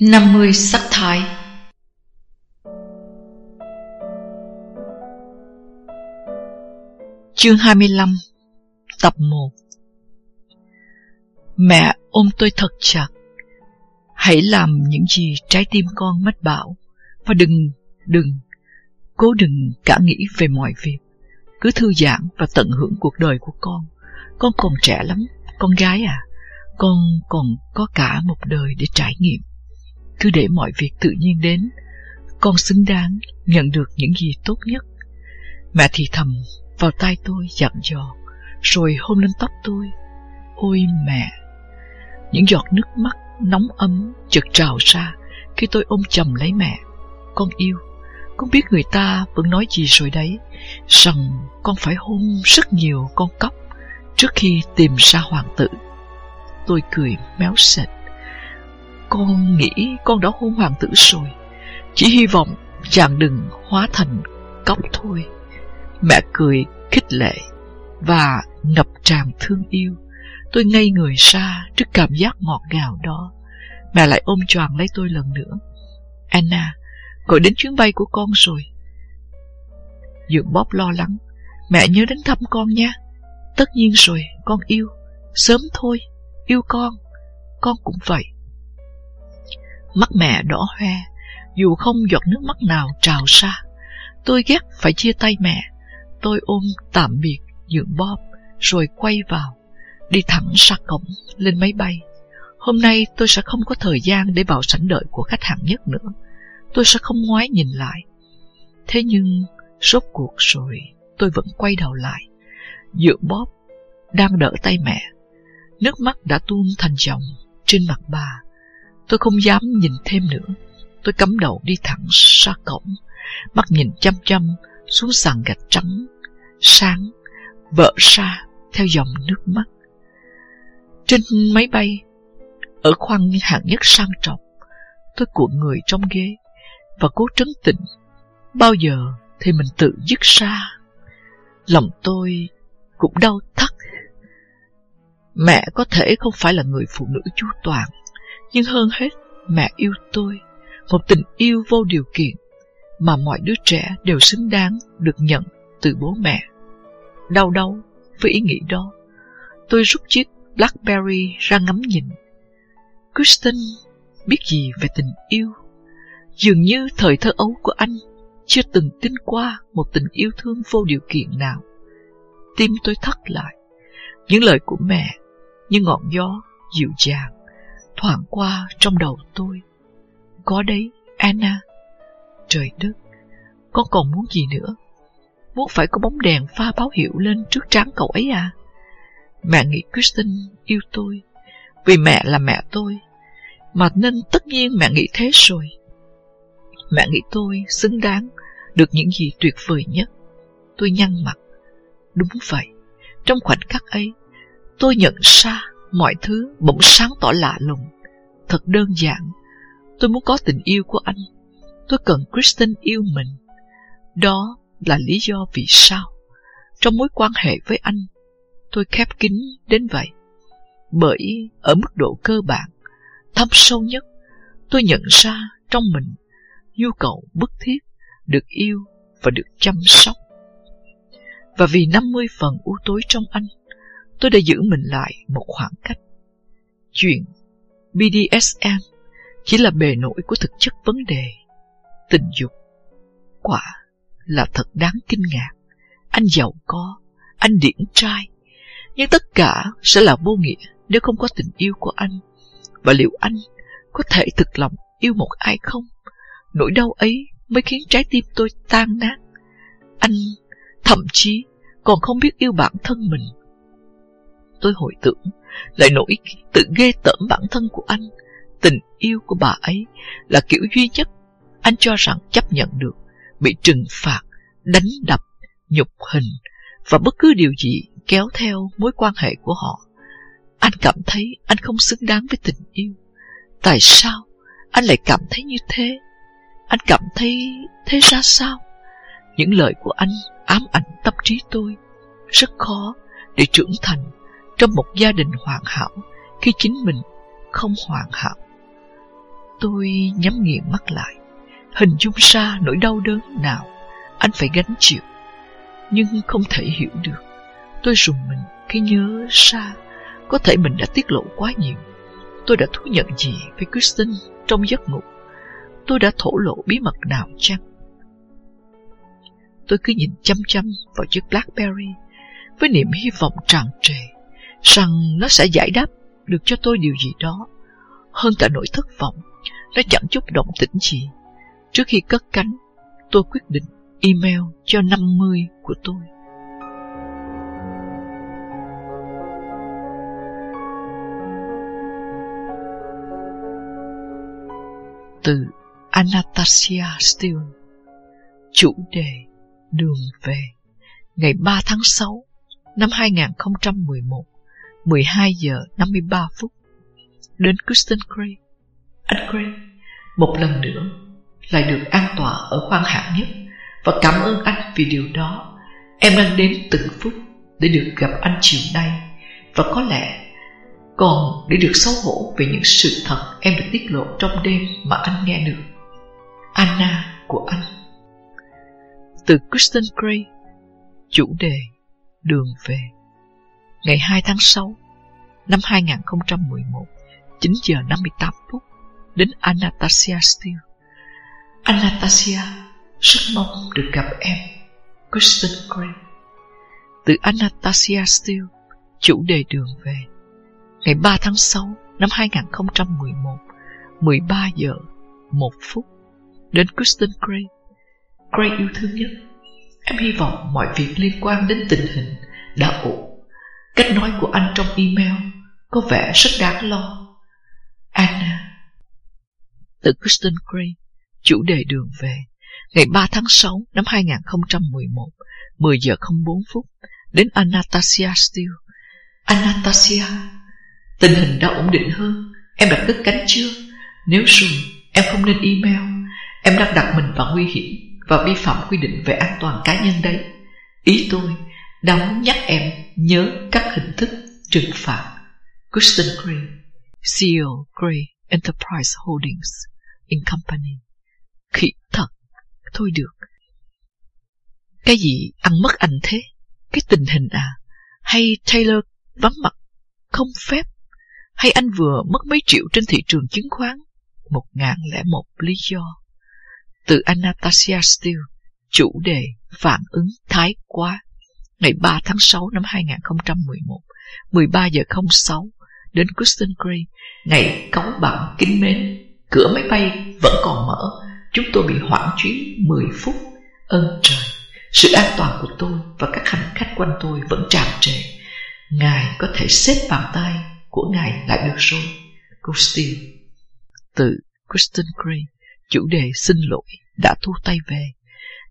50 sắc thái. Chương 25 Tập 1 Mẹ ôm tôi thật chặt. Hãy làm những gì trái tim con mách bảo. Và đừng, đừng Cố đừng cả nghĩ về mọi việc. Cứ thư giãn và tận hưởng cuộc đời của con. Con còn trẻ lắm Con gái à. Con còn có cả một đời để trải nghiệm cứ để mọi việc tự nhiên đến. Con xứng đáng nhận được những gì tốt nhất. Mẹ thì thầm vào tai tôi dặn dò, Rồi hôn lên tóc tôi. Ôi mẹ! Những giọt nước mắt nóng ấm chợt trào ra Khi tôi ôm chầm lấy mẹ. Con yêu, Con biết người ta vẫn nói gì rồi đấy. Rằng con phải hôn rất nhiều con cóc Trước khi tìm ra hoàng tử. Tôi cười méo sệt con nghĩ con đã hôn hoàng tử rồi. Chỉ hy vọng chàng đừng hóa thành cóc thôi. Mẹ cười khích lệ Và ngập tràn thương yêu. Tôi ngây người ra trước cảm giác ngọt ngào đó. Mẹ lại ôm choàng lấy tôi lần nữa. Anna, Gọi đến chuyến bay của con rồi. Dượng bóp lo lắng. Mẹ nhớ đến thăm con nha. Tất nhiên rồi, con yêu. Sớm thôi, Yêu con. Con cũng vậy. Mắt mẹ đỏ hoe, dù không giọt nước mắt nào trào ra. Tôi ghét phải chia tay mẹ. Tôi ôm tạm biệt dưỡng Bob, rồi quay vào, đi thẳng ra cổng, lên máy bay. Hôm nay tôi sẽ không có thời gian để vào sảnh đợi của khách hàng nhất nữa. Tôi sẽ không ngoái nhìn lại. Thế nhưng, rốt cuộc rồi, tôi vẫn quay đầu lại. Dưỡng Bob đang đỡ tay mẹ. Nước mắt đã tuôn thành dòng trên mặt bà. Tôi không dám nhìn thêm nữa. Tôi cắm đầu đi thẳng ra cổng, mắt nhìn chăm chăm xuống sàn gạch trắng, sáng, vỡ ra theo dòng nước mắt. Trên máy bay, ở khoang hạng nhất sang trọng, tôi cuộn người trong ghế và cố trấn tĩnh. Bao giờ thì mình tự dứt ra. Lòng tôi cũng đau thắt. Mẹ có thể không phải là người phụ nữ chu toàn, nhưng hơn hết, mẹ yêu tôi, một tình yêu vô điều kiện mà mọi đứa trẻ đều xứng đáng được nhận từ bố mẹ. Đau đau với ý nghĩ đó, tôi rút chiếc Blackberry ra ngắm nhìn. Kristen biết gì về tình yêu? Dường như thời thơ ấu của anh chưa từng tin qua một tình yêu thương vô điều kiện nào. Tim tôi thắt lại. Những lời của mẹ như ngọn gió dịu dàng thoảng qua trong đầu tôi. Có đấy, Anna. Trời đất, con còn muốn gì nữa? Muốn phải có bóng đèn pha báo hiệu lên trước trán cậu ấy à? Mẹ nghĩ Kristen yêu tôi, vì mẹ là mẹ tôi, mà nên tất nhiên mẹ nghĩ thế rồi. Mẹ nghĩ tôi xứng đáng được những gì tuyệt vời nhất. Tôi nhăn mặt. Đúng vậy, trong khoảnh khắc ấy, tôi nhận ra mọi thứ bỗng sáng tỏ lạ lùng. Thật đơn giản, tôi muốn có tình yêu của anh. Tôi cần Kristen yêu mình. Đó là lý do vì sao, trong mối quan hệ với anh, tôi khép kín đến vậy. Bởi ở mức độ cơ bản, thâm sâu nhất, tôi nhận ra trong mình nhu cầu bức thiết được yêu và được chăm sóc. Và vì 50 phần u tối trong anh, tôi đã giữ mình lại một khoảng cách. Chuyện BDSM chỉ là bề nổi của thực chất vấn đề. Tình dục, quả là thật đáng kinh ngạc. Anh giàu có, anh điển trai, nhưng tất cả sẽ là vô nghĩa nếu không có tình yêu của anh. Và liệu anh có thể thực lòng yêu một ai không? Nỗi đau ấy mới khiến trái tim tôi tan nát. Anh thậm chí còn không biết yêu bản thân mình tôi hồi tưởng lại nỗi tự ghê tởm bản thân của anh. Tình yêu của bà ấy là kiểu duy nhất anh cho rằng chấp nhận được bị trừng phạt, đánh đập, nhục hình và bất cứ điều gì kéo theo mối quan hệ của họ. Anh cảm thấy anh không xứng đáng với tình yêu. Tại sao anh lại cảm thấy như thế? Anh cảm thấy thế ra sao? Những lời của anh ám ảnh tâm trí tôi. Rất khó để trưởng thành trong một gia đình hoàn hảo khi chính mình không hoàn hảo. Tôi nhắm nghiền mắt lại, hình dung ra nỗi đau đớn nào anh phải gánh chịu, nhưng không thể hiểu được. Tôi rùng mình khi nhớ ra có thể mình đã tiết lộ quá nhiều. Tôi đã thú nhận gì với Kristen trong giấc ngủ? Tôi đã thổ lộ bí mật nào chăng? Tôi cứ nhìn chăm chăm vào chiếc Blackberry với niềm hy vọng tràn trề rằng nó sẽ giải đáp được cho tôi điều gì đó. Hơn cả nỗi thất vọng, nó chẳng chút động tĩnh gì. Trước khi cất cánh, tôi quyết định email cho 50 của tôi. Từ Anastasia Steele Chủ đề Đường về Ngày 3 tháng 6 năm 2011 12 giờ 53 phút. Đến Kristen Gray Anh Gray Một lần nữa Lại được an tọa ở khoang hạng nhất Và cảm ơn anh vì điều đó. Em đang đến từng phút Để được gặp anh chiều nay Và có lẽ còn để được xấu hổ về những sự thật em được tiết lộ trong đêm mà anh nghe được. Anna của anh. Từ Kristen Gray Chủ đề Đường về Ngày 2 tháng 6 Năm 2011 9 giờ 58 phút, Đến Anastasia Steele. Anastasia, Rất mong được gặp em, Kristen Gray Từ Anastasia Steele, Chủ đề đường về, Ngày 3 tháng 6 năm 2011 13 giờ 1 phút, Đến Kristen Gray Gray yêu thương nhất. Em hy vọng mọi việc liên quan đến tình hình đã ổn. Cách nói của anh trong email có vẻ rất đáng lo. Anna. Từ Kristen Gray Chủ đề đường về. Ngày 3 tháng 6 năm 2011 10 giờ 04 phút, Đến Anastasia Steele. Anastasia, Tình hình đã ổn định hơn. Em đã cất cánh chưa? Nếu rồi, em không nên email. Em đang đặt mình vào nguy hiểm Và vi phạm quy định về an toàn cá nhân đấy. Ý tôi đóng nhắc em nhớ các hình thức trừng phạt Kristen Gray CEO Gray Enterprise Holdings in Company Khỉ thật Thôi được Cái gì ăn mất anh thế Cái tình hình à Hay Taylor vắng mặt Không phép hay anh vừa mất mấy triệu trên thị trường chứng khoán? Một ngàn lẻ một lý do. Từ Anastasia Steele, chủ đề phản ứng thái quá. Ngày 3 tháng 6 năm 2011, 13 giờ 06, đến Kristen Gray, ngày cấu bạn kính mến. Cửa máy bay vẫn còn mở, chúng tôi bị hoãn chuyến 10 phút. Ơn trời, sự an toàn của tôi và các hành khách quanh tôi vẫn tràn trề. Ngài có thể xếp bàn tay của Ngài lại được rồi. Cô Steele Từ Kristen Gray Chủ đề xin lỗi đã thu tay về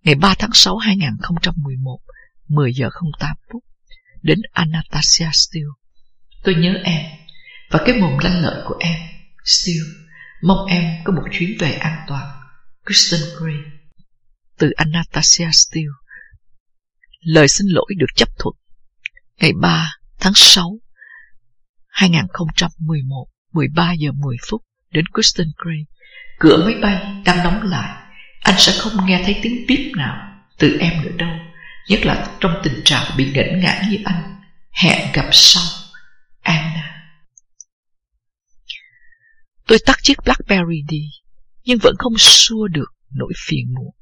Ngày 3 tháng 6 2011 10 giờ 08 phút Đến Anastasia Steele Tôi nhớ em Và cái mồm lanh lợi của em Steele Mong em có một chuyến về an toàn Kristen Gray Từ Anastasia Steele Lời xin lỗi được chấp thuận Ngày 3 tháng 6 2011, 13 giờ 10 phút đến Kristen Gray. Cửa máy bay đang đóng lại. Anh sẽ không nghe thấy tiếng bíp nào từ em nữa đâu. Nhất là trong tình trạng bị ngẩn ngã như anh. Hẹn gặp sau. Anna. Tôi tắt chiếc Blackberry đi, nhưng vẫn không xua được nỗi phiền muộn.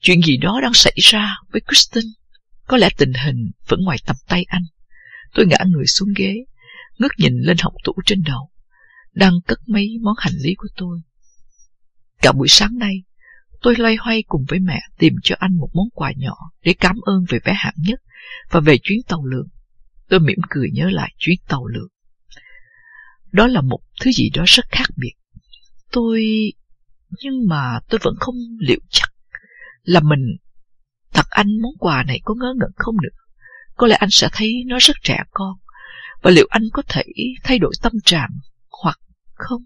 Chuyện gì đó đang xảy ra với Kristen. Có lẽ tình hình vẫn ngoài tầm tay anh. Tôi ngã người xuống ghế, ngước nhìn lên họng tủ trên đầu, đang cất mấy món hành lý của tôi. Cả buổi sáng nay, tôi loay hoay cùng với mẹ tìm cho anh một món quà nhỏ để cảm ơn về vé hạng nhất và về chuyến tàu lượn. Tôi mỉm cười nhớ lại chuyến tàu lượn. Đó là một thứ gì đó rất khác biệt. Tôi... Nhưng mà tôi vẫn không liệu chắc là mình thật anh món quà này có ngớ ngẩn không nữa. Có lẽ anh sẽ thấy nó rất trẻ con và liệu anh có thể thay đổi tâm trạng hoặc không?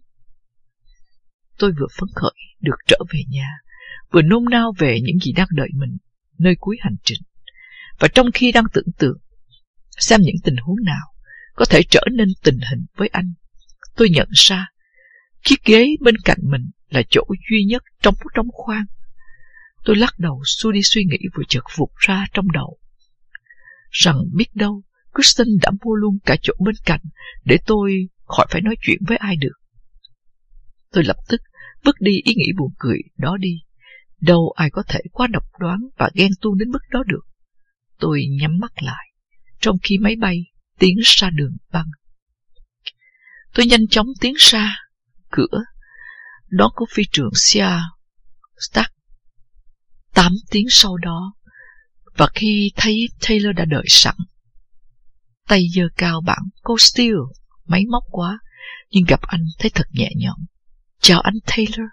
Tôi vừa phấn khởi được trở về nhà, vừa nôn nao về những gì đang đợi mình nơi cuối hành trình. Và trong khi đang tưởng tượng xem những tình huống nào có thể trở nên tình hình với anh, tôi nhận ra Chiếc ghế bên cạnh mình là chỗ duy nhất trống trong khoang. Tôi lắc đầu xua đi suy nghĩ vừa chợt vụt ra trong đầu. Rằng biết đâu, Kristen đã mua luôn cả chỗ bên cạnh để tôi khỏi phải nói chuyện với ai được. Tôi lập tức vứt đi ý nghĩ buồn cười đó đi. Đâu ai có thể quá độc đoán và ghen tuông đến mức đó được. Tôi nhắm mắt lại, trong khi máy bay tiến ra đường băng. Tôi nhanh chóng tiến ra cửa, đó của phi trường Sia Stark. Tám tiếng sau đó, và khi thấy Taylor đã đợi sẵn, tay giơ cao bảng cô Steel, máy móc quá, nhưng gặp anh thấy thật nhẹ nhõm. Chào anh Taylor,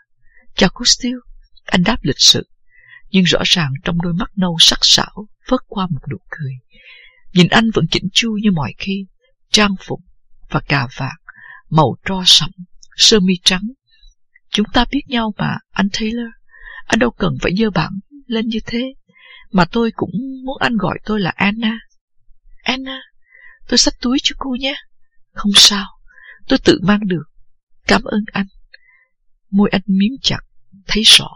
chào cô Steel anh đáp lịch sự, nhưng rõ ràng trong đôi mắt nâu sắc sảo phớt qua một nụ cười. Nhìn anh vẫn chỉnh chu như mọi khi, trang phục và cà vạt, màu tro sẫm, sơ mi trắng. Chúng ta biết nhau mà, anh Taylor. Anh đâu cần phải dơ bẩn lên như thế. Mà tôi cũng muốn anh gọi tôi là Anna. Anna, tôi xách túi cho cô nhé. Không sao, tôi tự mang được. Cảm ơn anh. Môi anh miếng chặt, thấy rõ.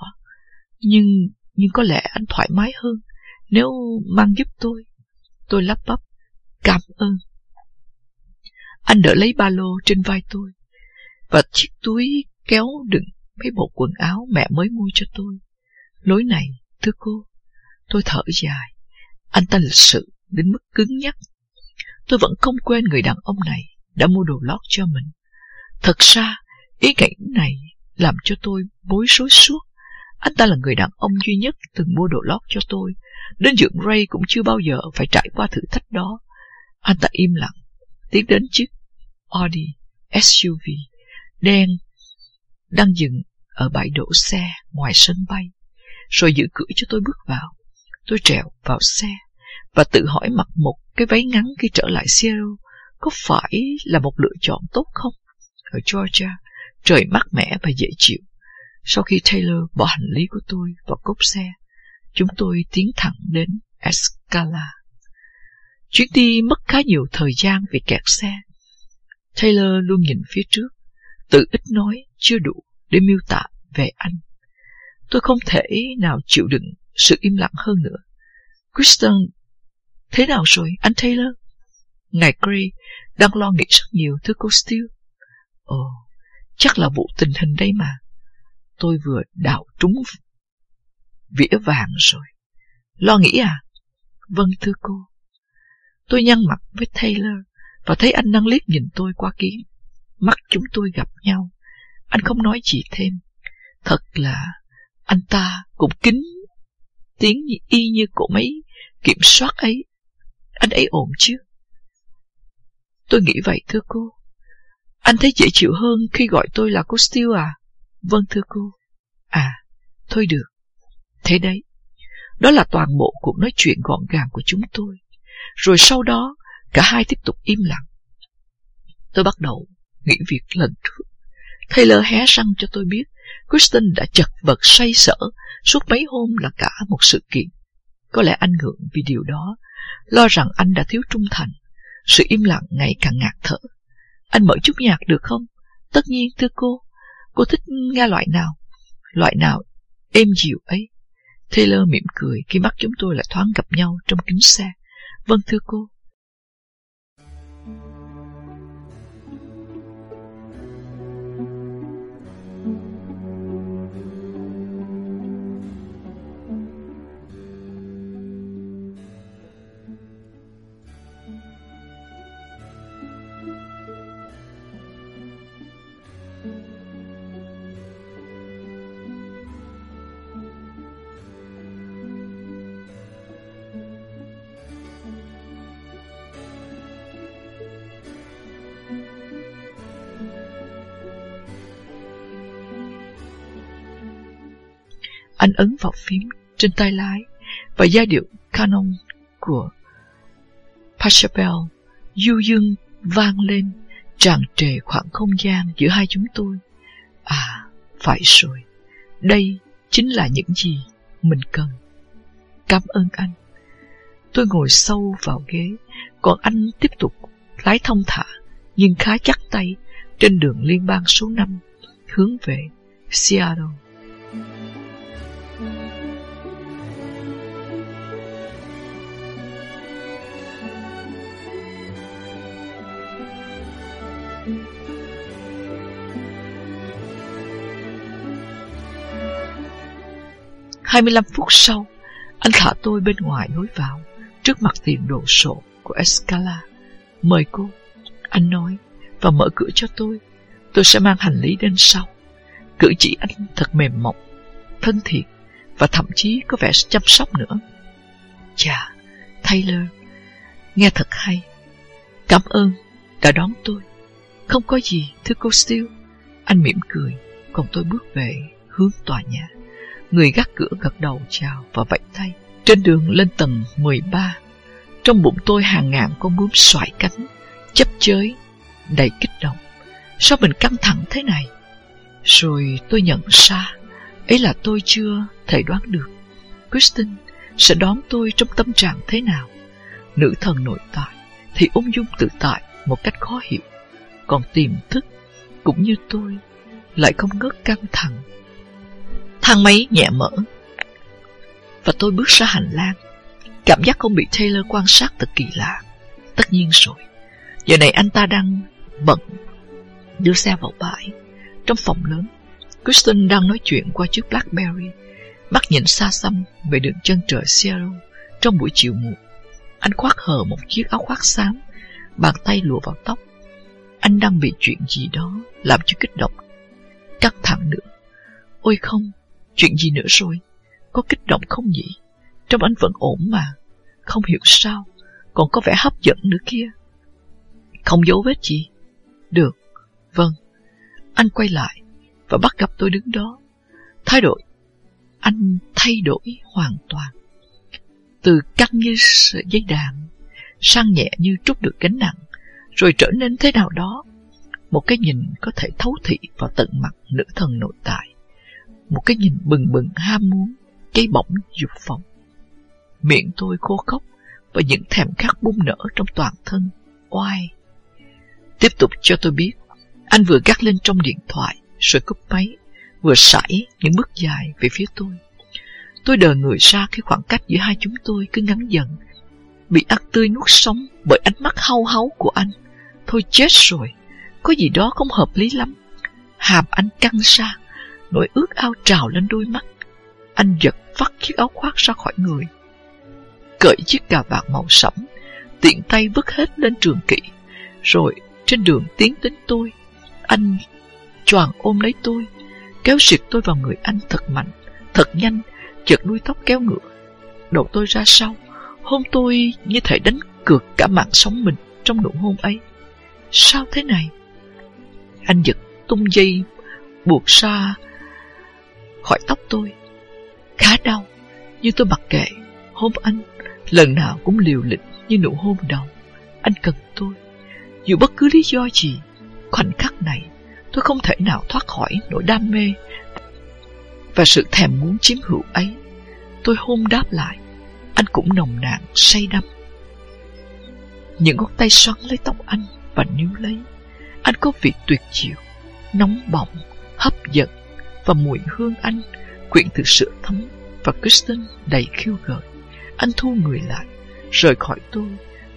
Nhưng, nhưng có lẽ anh thoải mái hơn nếu mang giúp tôi. Tôi lắp bắp. Cảm ơn. Anh đỡ lấy ba lô trên vai tôi và chiếc túi kéo đựng mấy bộ quần áo mẹ mới mua cho tôi. Lối này, thưa cô, tôi thở dài. Anh ta lịch sự đến mức cứng nhắc. Tôi vẫn không quên người đàn ông này đã mua đồ lót cho mình. Thật ra, ý cảnh này làm cho tôi bối rối suốt. Anh ta là người đàn ông duy nhất từng mua đồ lót cho tôi. Đến dưỡng Ray cũng chưa bao giờ phải trải qua thử thách đó. Anh ta im lặng, tiến đến chiếc Audi SUV đen đang dừng ở bãi đổ xe ngoài sân bay, rồi giữ cửa cho tôi bước vào. Tôi trèo vào xe và tự hỏi mặc một cái váy ngắn khi trở lại Seattle có phải là một lựa chọn tốt không? Ở Georgia, trời mát mẻ và dễ chịu. Sau khi Taylor bỏ hành lý của tôi vào cốp xe, chúng tôi tiến thẳng đến Escala. Chuyến đi mất khá nhiều thời gian vì kẹt xe. Taylor luôn nhìn phía trước, tự ít nói chưa đủ để miêu tả về anh. Tôi không thể nào chịu đựng sự im lặng hơn nữa. Kristen, thế nào rồi, anh Taylor? Ngài Gray đang lo nghĩ rất nhiều, thưa cô Steele. Ồ, chắc là vụ tình hình đây mà. Tôi vừa đảo trúng vỉa vàng rồi. Lo nghĩ à? Vâng, thưa cô. Tôi nhăn mặt với Taylor và thấy anh đang liếc nhìn tôi qua kiến. Mắt chúng tôi gặp nhau. Anh không nói gì thêm. Thật là anh ta cũng kính tiếng y như cổ máy kiểm soát ấy. Anh ấy ổn chứ? Tôi nghĩ vậy thưa cô. Anh thấy dễ chịu hơn khi gọi tôi là cô Steele à? Vâng thưa cô. À, thôi được. Thế đấy, đó là toàn bộ cuộc nói chuyện gọn gàng của chúng tôi. Rồi sau đó, cả hai tiếp tục im lặng. Tôi bắt đầu nghĩ việc lần trước. Taylor hé răng cho tôi biết Kristen đã chật vật say sở suốt mấy hôm là cả một sự kiện. Có lẽ anh ngượng vì điều đó, lo rằng anh đã thiếu trung thành. Sự im lặng ngày càng ngạt thở. Anh mở chút nhạc được không? Tất nhiên, thưa cô. Cô thích nghe loại nào? Loại nào êm dịu ấy? Taylor mỉm cười khi mắt chúng tôi lại thoáng gặp nhau trong kính xe. Vâng thưa cô. Anh ấn vào phím trên tay lái và giai điệu canon của Pachelbel du dương vang lên tràn trề khoảng không gian giữa hai chúng tôi. À, phải rồi, đây chính là những gì mình cần. Cảm ơn anh. Tôi ngồi sâu vào ghế, còn anh tiếp tục lái thông thả, nhưng khá chắc tay trên đường liên bang số 5, hướng về Seattle. Hai mươi lăm phút sau, anh thả tôi bên ngoài lối vào, trước mặt tiền đồ sộ của Escala. Mời cô, anh nói, và mở cửa cho tôi. Tôi sẽ mang hành lý đến sau. Cử chỉ anh thật mềm mỏng, thân thiện, và thậm chí có vẻ chăm sóc nữa. Chà, Taylor, nghe thật hay. Cảm ơn đã đón tôi. Không có gì, thưa cô Steele. Anh mỉm cười, còn tôi bước về hướng tòa nhà. Người gác cửa gật đầu chào và vẫy tay. Trên đường lên tầng 13, trong bụng tôi hàng ngàn con bướm xoải cánh, chấp chới, đầy kích động. Sao mình căng thẳng thế này? Rồi tôi nhận ra, ấy là tôi chưa thể đoán được. Kristen sẽ đón tôi trong tâm trạng thế nào? Nữ thần nội tại thì ung dung tự tại một cách khó hiểu, còn tiềm thức cũng như tôi lại không ngớt căng thẳng. Thang máy nhẹ mở và tôi bước ra hành lang. Cảm giác không bị Taylor quan sát thật kỳ lạ. Tất nhiên rồi. Giờ này anh ta đang bận đưa xe vào bãi. Trong phòng lớn, Kristen đang nói chuyện qua chiếc Blackberry, mắt nhìn xa xăm về đường chân trời Seattle trong buổi chiều muộn. Anh khoác hờ một chiếc áo khoác xám, bàn tay lùa vào tóc. Anh đang bị chuyện gì đó làm cho kích động, căng thẳng nữa. Ôi không, chuyện gì nữa rồi? Có kích động không nhỉ? Trong anh vẫn ổn mà. Không hiểu sao, còn có vẻ hấp dẫn nữa kia. Không dấu vết gì. Được, vâng. Anh quay lại và bắt gặp tôi đứng đó. Thay đổi. Anh thay đổi hoàn toàn. Từ căng như sợi dây đàn, sang nhẹ như trút được gánh nặng, rồi trở nên thế nào đó. Một cái nhìn có thể thấu thị vào tận mặt nữ thần nội tại. Một cái nhìn bừng bừng ham muốn, cháy bỏng dục vọng. Miệng tôi khô khóc và những thèm khát bung nở trong toàn thân. Oai! Tiếp tục cho tôi biết, anh vừa gắt lên trong điện thoại, rồi cúp máy, vừa sải những bước dài về phía tôi. Tôi đờ người ra khi khoảng cách giữa hai chúng tôi cứ ngắn dần, bị ác tươi nuốt sống bởi ánh mắt hau háu của anh. Thôi chết rồi, có gì đó không hợp lý lắm. Hàm anh căng ra, nỗi ước ao trào lên đôi mắt. Anh giật vắt chiếc áo khoác ra khỏi người. Cởi chiếc cà vạt màu sẫm, tiện tay vứt hết lên trường kỵ. Rồi trên đường tiến đến tôi, anh choàng ôm lấy tôi, kéo xịt tôi vào người anh thật mạnh, thật nhanh, chợt đuôi tóc kéo ngựa. Đầu tôi ra sau, hôn tôi như thể đánh cược cả mạng sống mình trong nụ hôn ấy. Sao thế này? Anh giật tung dây buộc ra khỏi tóc tôi khá đau, nhưng tôi mặc kệ, hôn anh, lần nào cũng liều lĩnh như nụ hôn đầu. Anh cần tôi, dù bất cứ lý do gì, khoảnh khắc này, tôi không thể nào thoát khỏi nỗi đam mê và sự thèm muốn chiếm hữu ấy. Tôi hôn đáp lại, anh cũng nồng nàn, say đắm. Những ngón tay xoắn lấy tóc anh và níu lấy. Anh có vị tuyệt diệu, nóng bỏng, hấp dẫn và mùi hương anh quyện từ sữa thấm và Kristen đầy khiêu gợi. Anh thu người lại, rời khỏi tôi,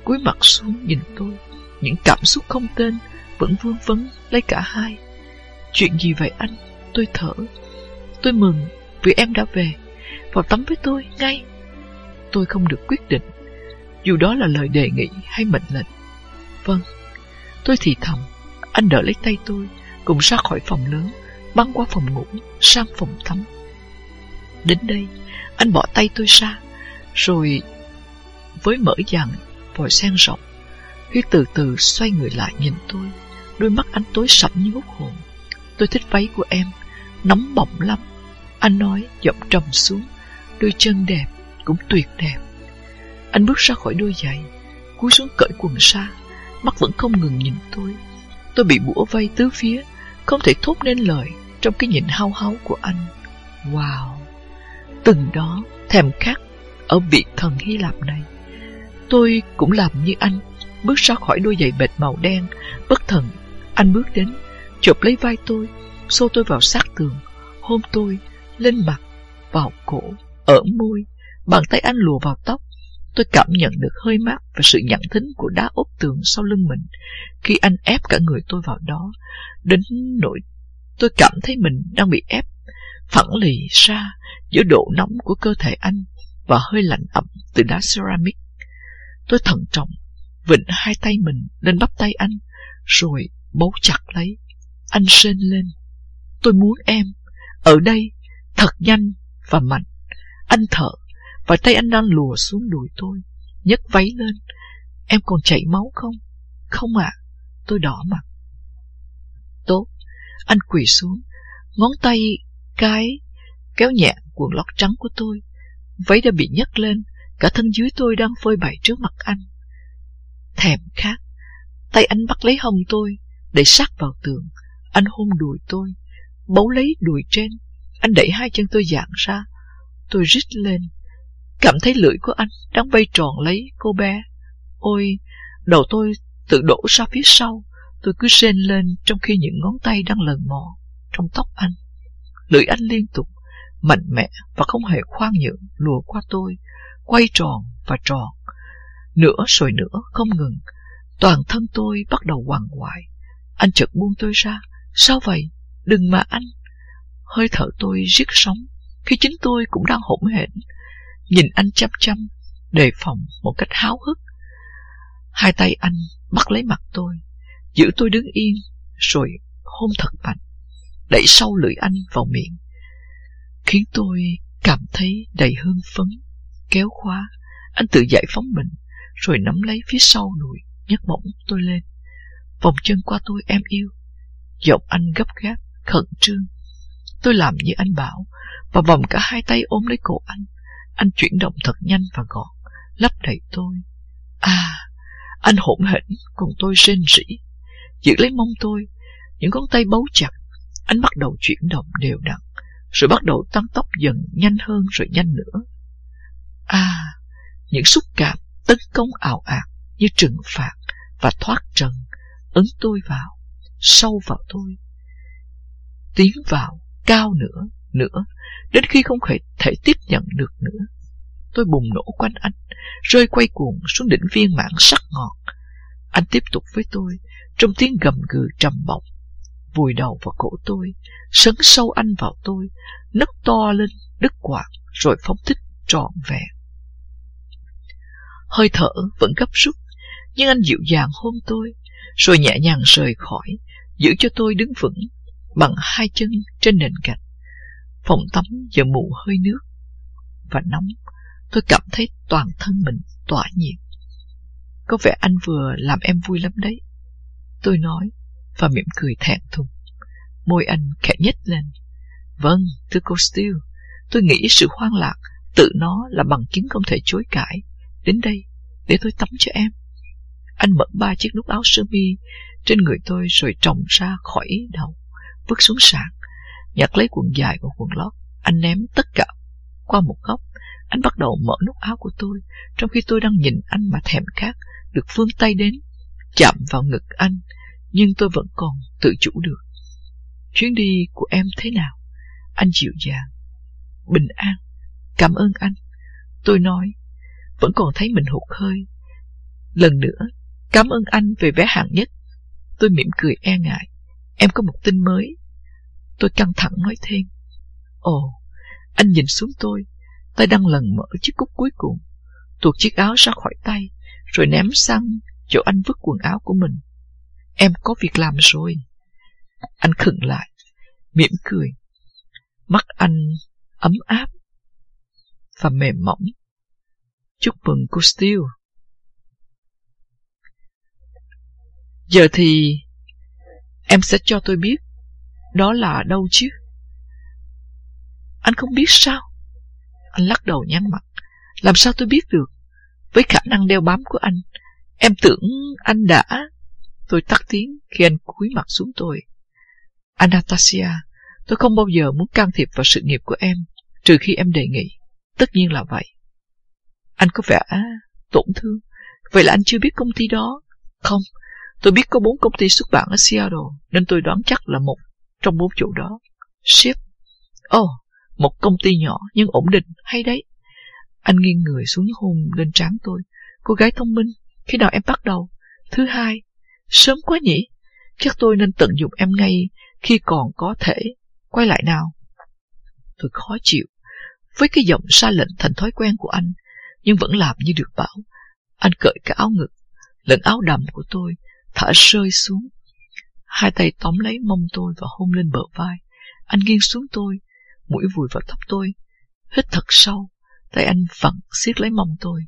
cúi mặt xuống nhìn tôi. Những cảm xúc không tên vẫn vương vấn lấy cả hai. Chuyện gì vậy anh? Tôi thở. Tôi mừng vì em đã về. Vào tắm với tôi, ngay. Tôi không được quyết định, dù đó là lời đề nghị hay mệnh lệnh. Vâng. Tôi thì thầm, anh đỡ lấy tay tôi, cùng ra khỏi phòng lớn, băng qua phòng ngủ, sang phòng tắm. Đến đây, anh bỏ tay tôi ra, rồi với mở dàn vòi sen rộng, Huy từ từ xoay người lại nhìn tôi, đôi mắt anh tối sẫm như hút hồn. Tôi thích váy của em, nóng bỏng lắm. Anh nói, giọng trầm xuống, đôi chân đẹp, cũng tuyệt đẹp. Anh bước ra khỏi đôi giày, cúi xuống cởi quần xa, mắt vẫn không ngừng nhìn tôi. Tôi bị bủa vây tứ phía, không thể thốt nên lời trong cái nhìn hao háo của anh. Wow! Từng đó thèm khát ở vị thần Hy Lạp này. Tôi cũng làm như anh, bước ra khỏi đôi giày bệt màu đen, bất thần. Anh bước đến, chụp lấy vai tôi, xô tôi vào sát tường, hôn tôi, lên mặt, vào cổ, ở môi, bàn tay anh lùa vào tóc. Tôi cảm nhận được hơi mát và sự nhận thính của đá ốp tường sau lưng mình khi anh ép cả người tôi vào đó, đến nỗi tôi cảm thấy mình đang bị ép phẳng lì ra giữa độ nóng của cơ thể anh và hơi lạnh ẩm từ đá ceramic. Tôi thận trọng, vịnh hai tay mình lên bắp tay anh, rồi bấu chặt lấy. Anh sên lên. Tôi muốn em, ở đây, thật nhanh và mạnh. Anh thở, và tay anh đang lùa xuống đùi tôi, nhấc váy lên. Em còn chảy máu không? Không ạ, tôi đỏ mặt. Tốt, anh quỳ xuống, ngón tay cái kéo nhẹ quần lót trắng của tôi. Váy đã bị nhấc lên, cả thân dưới tôi đang phơi bày trước mặt anh. Thèm khát, tay anh bắt lấy hông tôi, để sát vào tường. Anh hôn đùi tôi, bấu lấy đùi trên. Anh đẩy hai chân tôi dạng ra. Tôi rít lên, cảm thấy lưỡi của anh đang bay tròn lấy cô bé. Ôi, đầu tôi tự đổ ra phía sau. Tôi cứ rên lên trong khi những ngón tay đang lần mò trong tóc anh. Lưỡi anh liên tục, mạnh mẽ và không hề khoan nhượng lùa qua tôi, quay tròn và tròn. Nữa rồi nữa, không ngừng. Toàn thân tôi bắt đầu hoàng hoại. Anh chợt buông tôi ra. Sao vậy? Đừng mà anh. Hơi thở tôi riết sống, khi chính tôi cũng đang hỗn hển. Nhìn anh chăm chăm, đề phòng một cách háo hức. Hai tay anh bắt lấy mặt tôi, giữ tôi đứng yên, rồi hôn thật mạnh, đẩy sâu lưỡi anh vào miệng, khiến tôi cảm thấy đầy hương phấn, kéo khóa. Anh tự giải phóng mình, rồi nắm lấy phía sau đùi, nhấc bổng tôi lên. Vòng chân qua tôi em yêu. Giọng anh gấp gáp, khẩn trương. Tôi làm như anh bảo, và vòng cả hai tay ôm lấy cổ anh. Anh chuyển động thật nhanh và gọn, lấp đầy tôi. À, anh hỗn hển, cùng tôi rên rỉ. Giữ lấy mông tôi, những ngón tay bấu chặt. Anh bắt đầu chuyển động đều đặn, rồi bắt đầu tăng tốc dần nhanh hơn rồi nhanh nữa. À, những xúc cảm tấn công ảo ạt như trừng phạt và thoát trần ấn tôi vào, sâu vào tôi. Tiến vào, cao nữa, nữa, đến khi không thể, thể tiếp nhận được nữa. Tôi bùng nổ quanh anh, rơi quay cuồng xuống đỉnh viên mãn sắc ngọt. Anh tiếp tục với tôi, trong tiếng gầm gừ trầm bổng, vùi đầu vào cổ tôi, sấn sâu anh vào tôi, nấc to lên, đứt quạt, rồi phóng thích trọn vẹn. Hơi thở vẫn gấp rút, nhưng anh dịu dàng hôn tôi, rồi nhẹ nhàng rời khỏi, giữ cho tôi đứng vững bằng hai chân trên nền gạch. Phòng tắm giờ mù hơi nước và nóng, tôi cảm thấy toàn thân mình tỏa nhiệt. Có vẻ anh vừa làm em vui lắm đấy. Tôi nói và mỉm cười thẹn thùng. Môi anh khẽ nhếch lên. Vâng, thưa cô Steele, tôi nghĩ sự hoang lạc tự nó là bằng chứng không thể chối cãi. Đến đây, để tôi tắm cho em. Anh mở ba chiếc nút áo sơ mi trên người tôi rồi trồng ra khỏi đầu, bước xuống sàn, nhặt lấy quần dài và quần lót. Anh ném tất cả qua một góc. Anh bắt đầu mở nút áo của tôi, trong khi tôi đang nhìn anh mà thèm khát, được phương tay đến, chạm vào ngực anh, nhưng tôi vẫn còn tự chủ được. Chuyến đi của em thế nào? Anh dịu dàng. Bình an. Cảm ơn anh. Tôi nói, vẫn còn thấy mình hụt hơi. Lần nữa, Cảm ơn anh về vé hạng nhất. Tôi mỉm cười e ngại. Em có một tin mới. Tôi căng thẳng nói thêm. Ồ, anh nhìn xuống tôi. Tay đang lần mở chiếc cúc cuối cùng. Tuột chiếc áo ra khỏi tay, rồi ném sang chỗ anh vứt quần áo của mình. Em có việc làm rồi. Anh khựng lại, mỉm cười. Mắt anh ấm áp và mềm mỏng. Chúc mừng cô Steele. Giờ thì em sẽ cho tôi biết đó là đâu chứ. Anh không biết sao? Anh lắc đầu nhăn mặt. Làm sao tôi biết được? Với khả năng đeo bám của anh, em tưởng anh đã... Tôi tắt tiếng khi anh cúi mặt xuống tôi. Anastasia, tôi không bao giờ muốn can thiệp vào sự nghiệp của em, trừ khi em đề nghị. Tất nhiên là vậy. Anh có vẻ tổn thương. Vậy là anh chưa biết công ty đó? Không, Tôi biết có bốn công ty xuất bản ở Seattle, nên tôi đoán chắc là một trong bốn chỗ đó. Ship. Ồ, oh, một công ty nhỏ nhưng ổn định, hay đấy. Anh nghiêng người xuống hôn lên trán tôi. Cô gái thông minh, khi nào em bắt đầu? Thứ hai, sớm quá nhỉ? Chắc tôi nên tận dụng em ngay khi còn có thể. Quay lại nào. Tôi khó chịu. Với cái giọng xa lệnh thành thói quen của anh, nhưng vẫn làm như được bảo. Anh cởi cái áo ngực, lẫn áo đầm của tôi, thả rơi xuống. Hai tay tóm lấy mông tôi và hôn lên bờ vai. Anh nghiêng xuống tôi, mũi vùi vào tóc tôi. Hít thật sâu, tay anh vặn siết lấy mông tôi.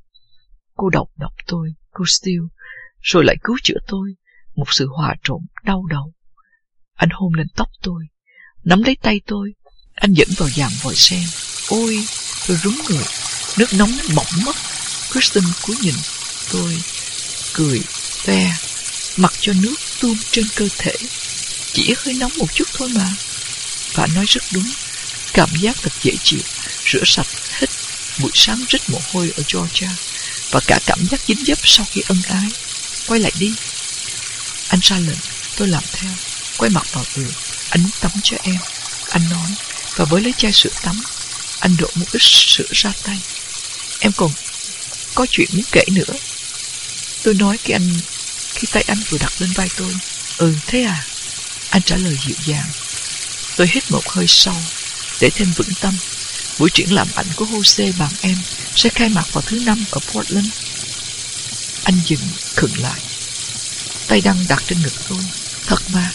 Cô độc độc tôi, cô Steele, rồi lại cứu chữa tôi, một sự hòa trộn đau đầu. Anh hôn lên tóc tôi, nắm lấy tay tôi, anh dẫn vào dàn vòi sen. Ôi, tôi rúng người, nước nóng bỏng mất. Kristen cúi nhìn tôi, cười, ve, mặc cho nước tuôn trên cơ thể. Chỉ hơi nóng một chút thôi mà. Và nói rất đúng, cảm giác thật dễ chịu, rửa sạch, hết buổi sáng rít mồ hôi ở Georgia, và cả cảm giác dính dấp sau khi ân ái. Quay lại đi. Anh ra lệnh, tôi làm theo, quay mặt vào tường. Anh muốn tắm cho em. Anh nói, và với lấy chai sữa tắm, anh đổ một ít sữa ra tay. Em còn có chuyện muốn kể nữa. Tôi nói khi anh khi tay anh vừa đặt lên vai tôi. Ừ, thế à? Anh trả lời dịu dàng. Tôi hít một hơi sâu để thêm vững tâm. Buổi triển lãm ảnh của Jose bạn em sẽ khai mạc vào thứ năm ở Portland. Anh dừng khựng lại. Tay đang đặt trên ngực tôi. Thật mà,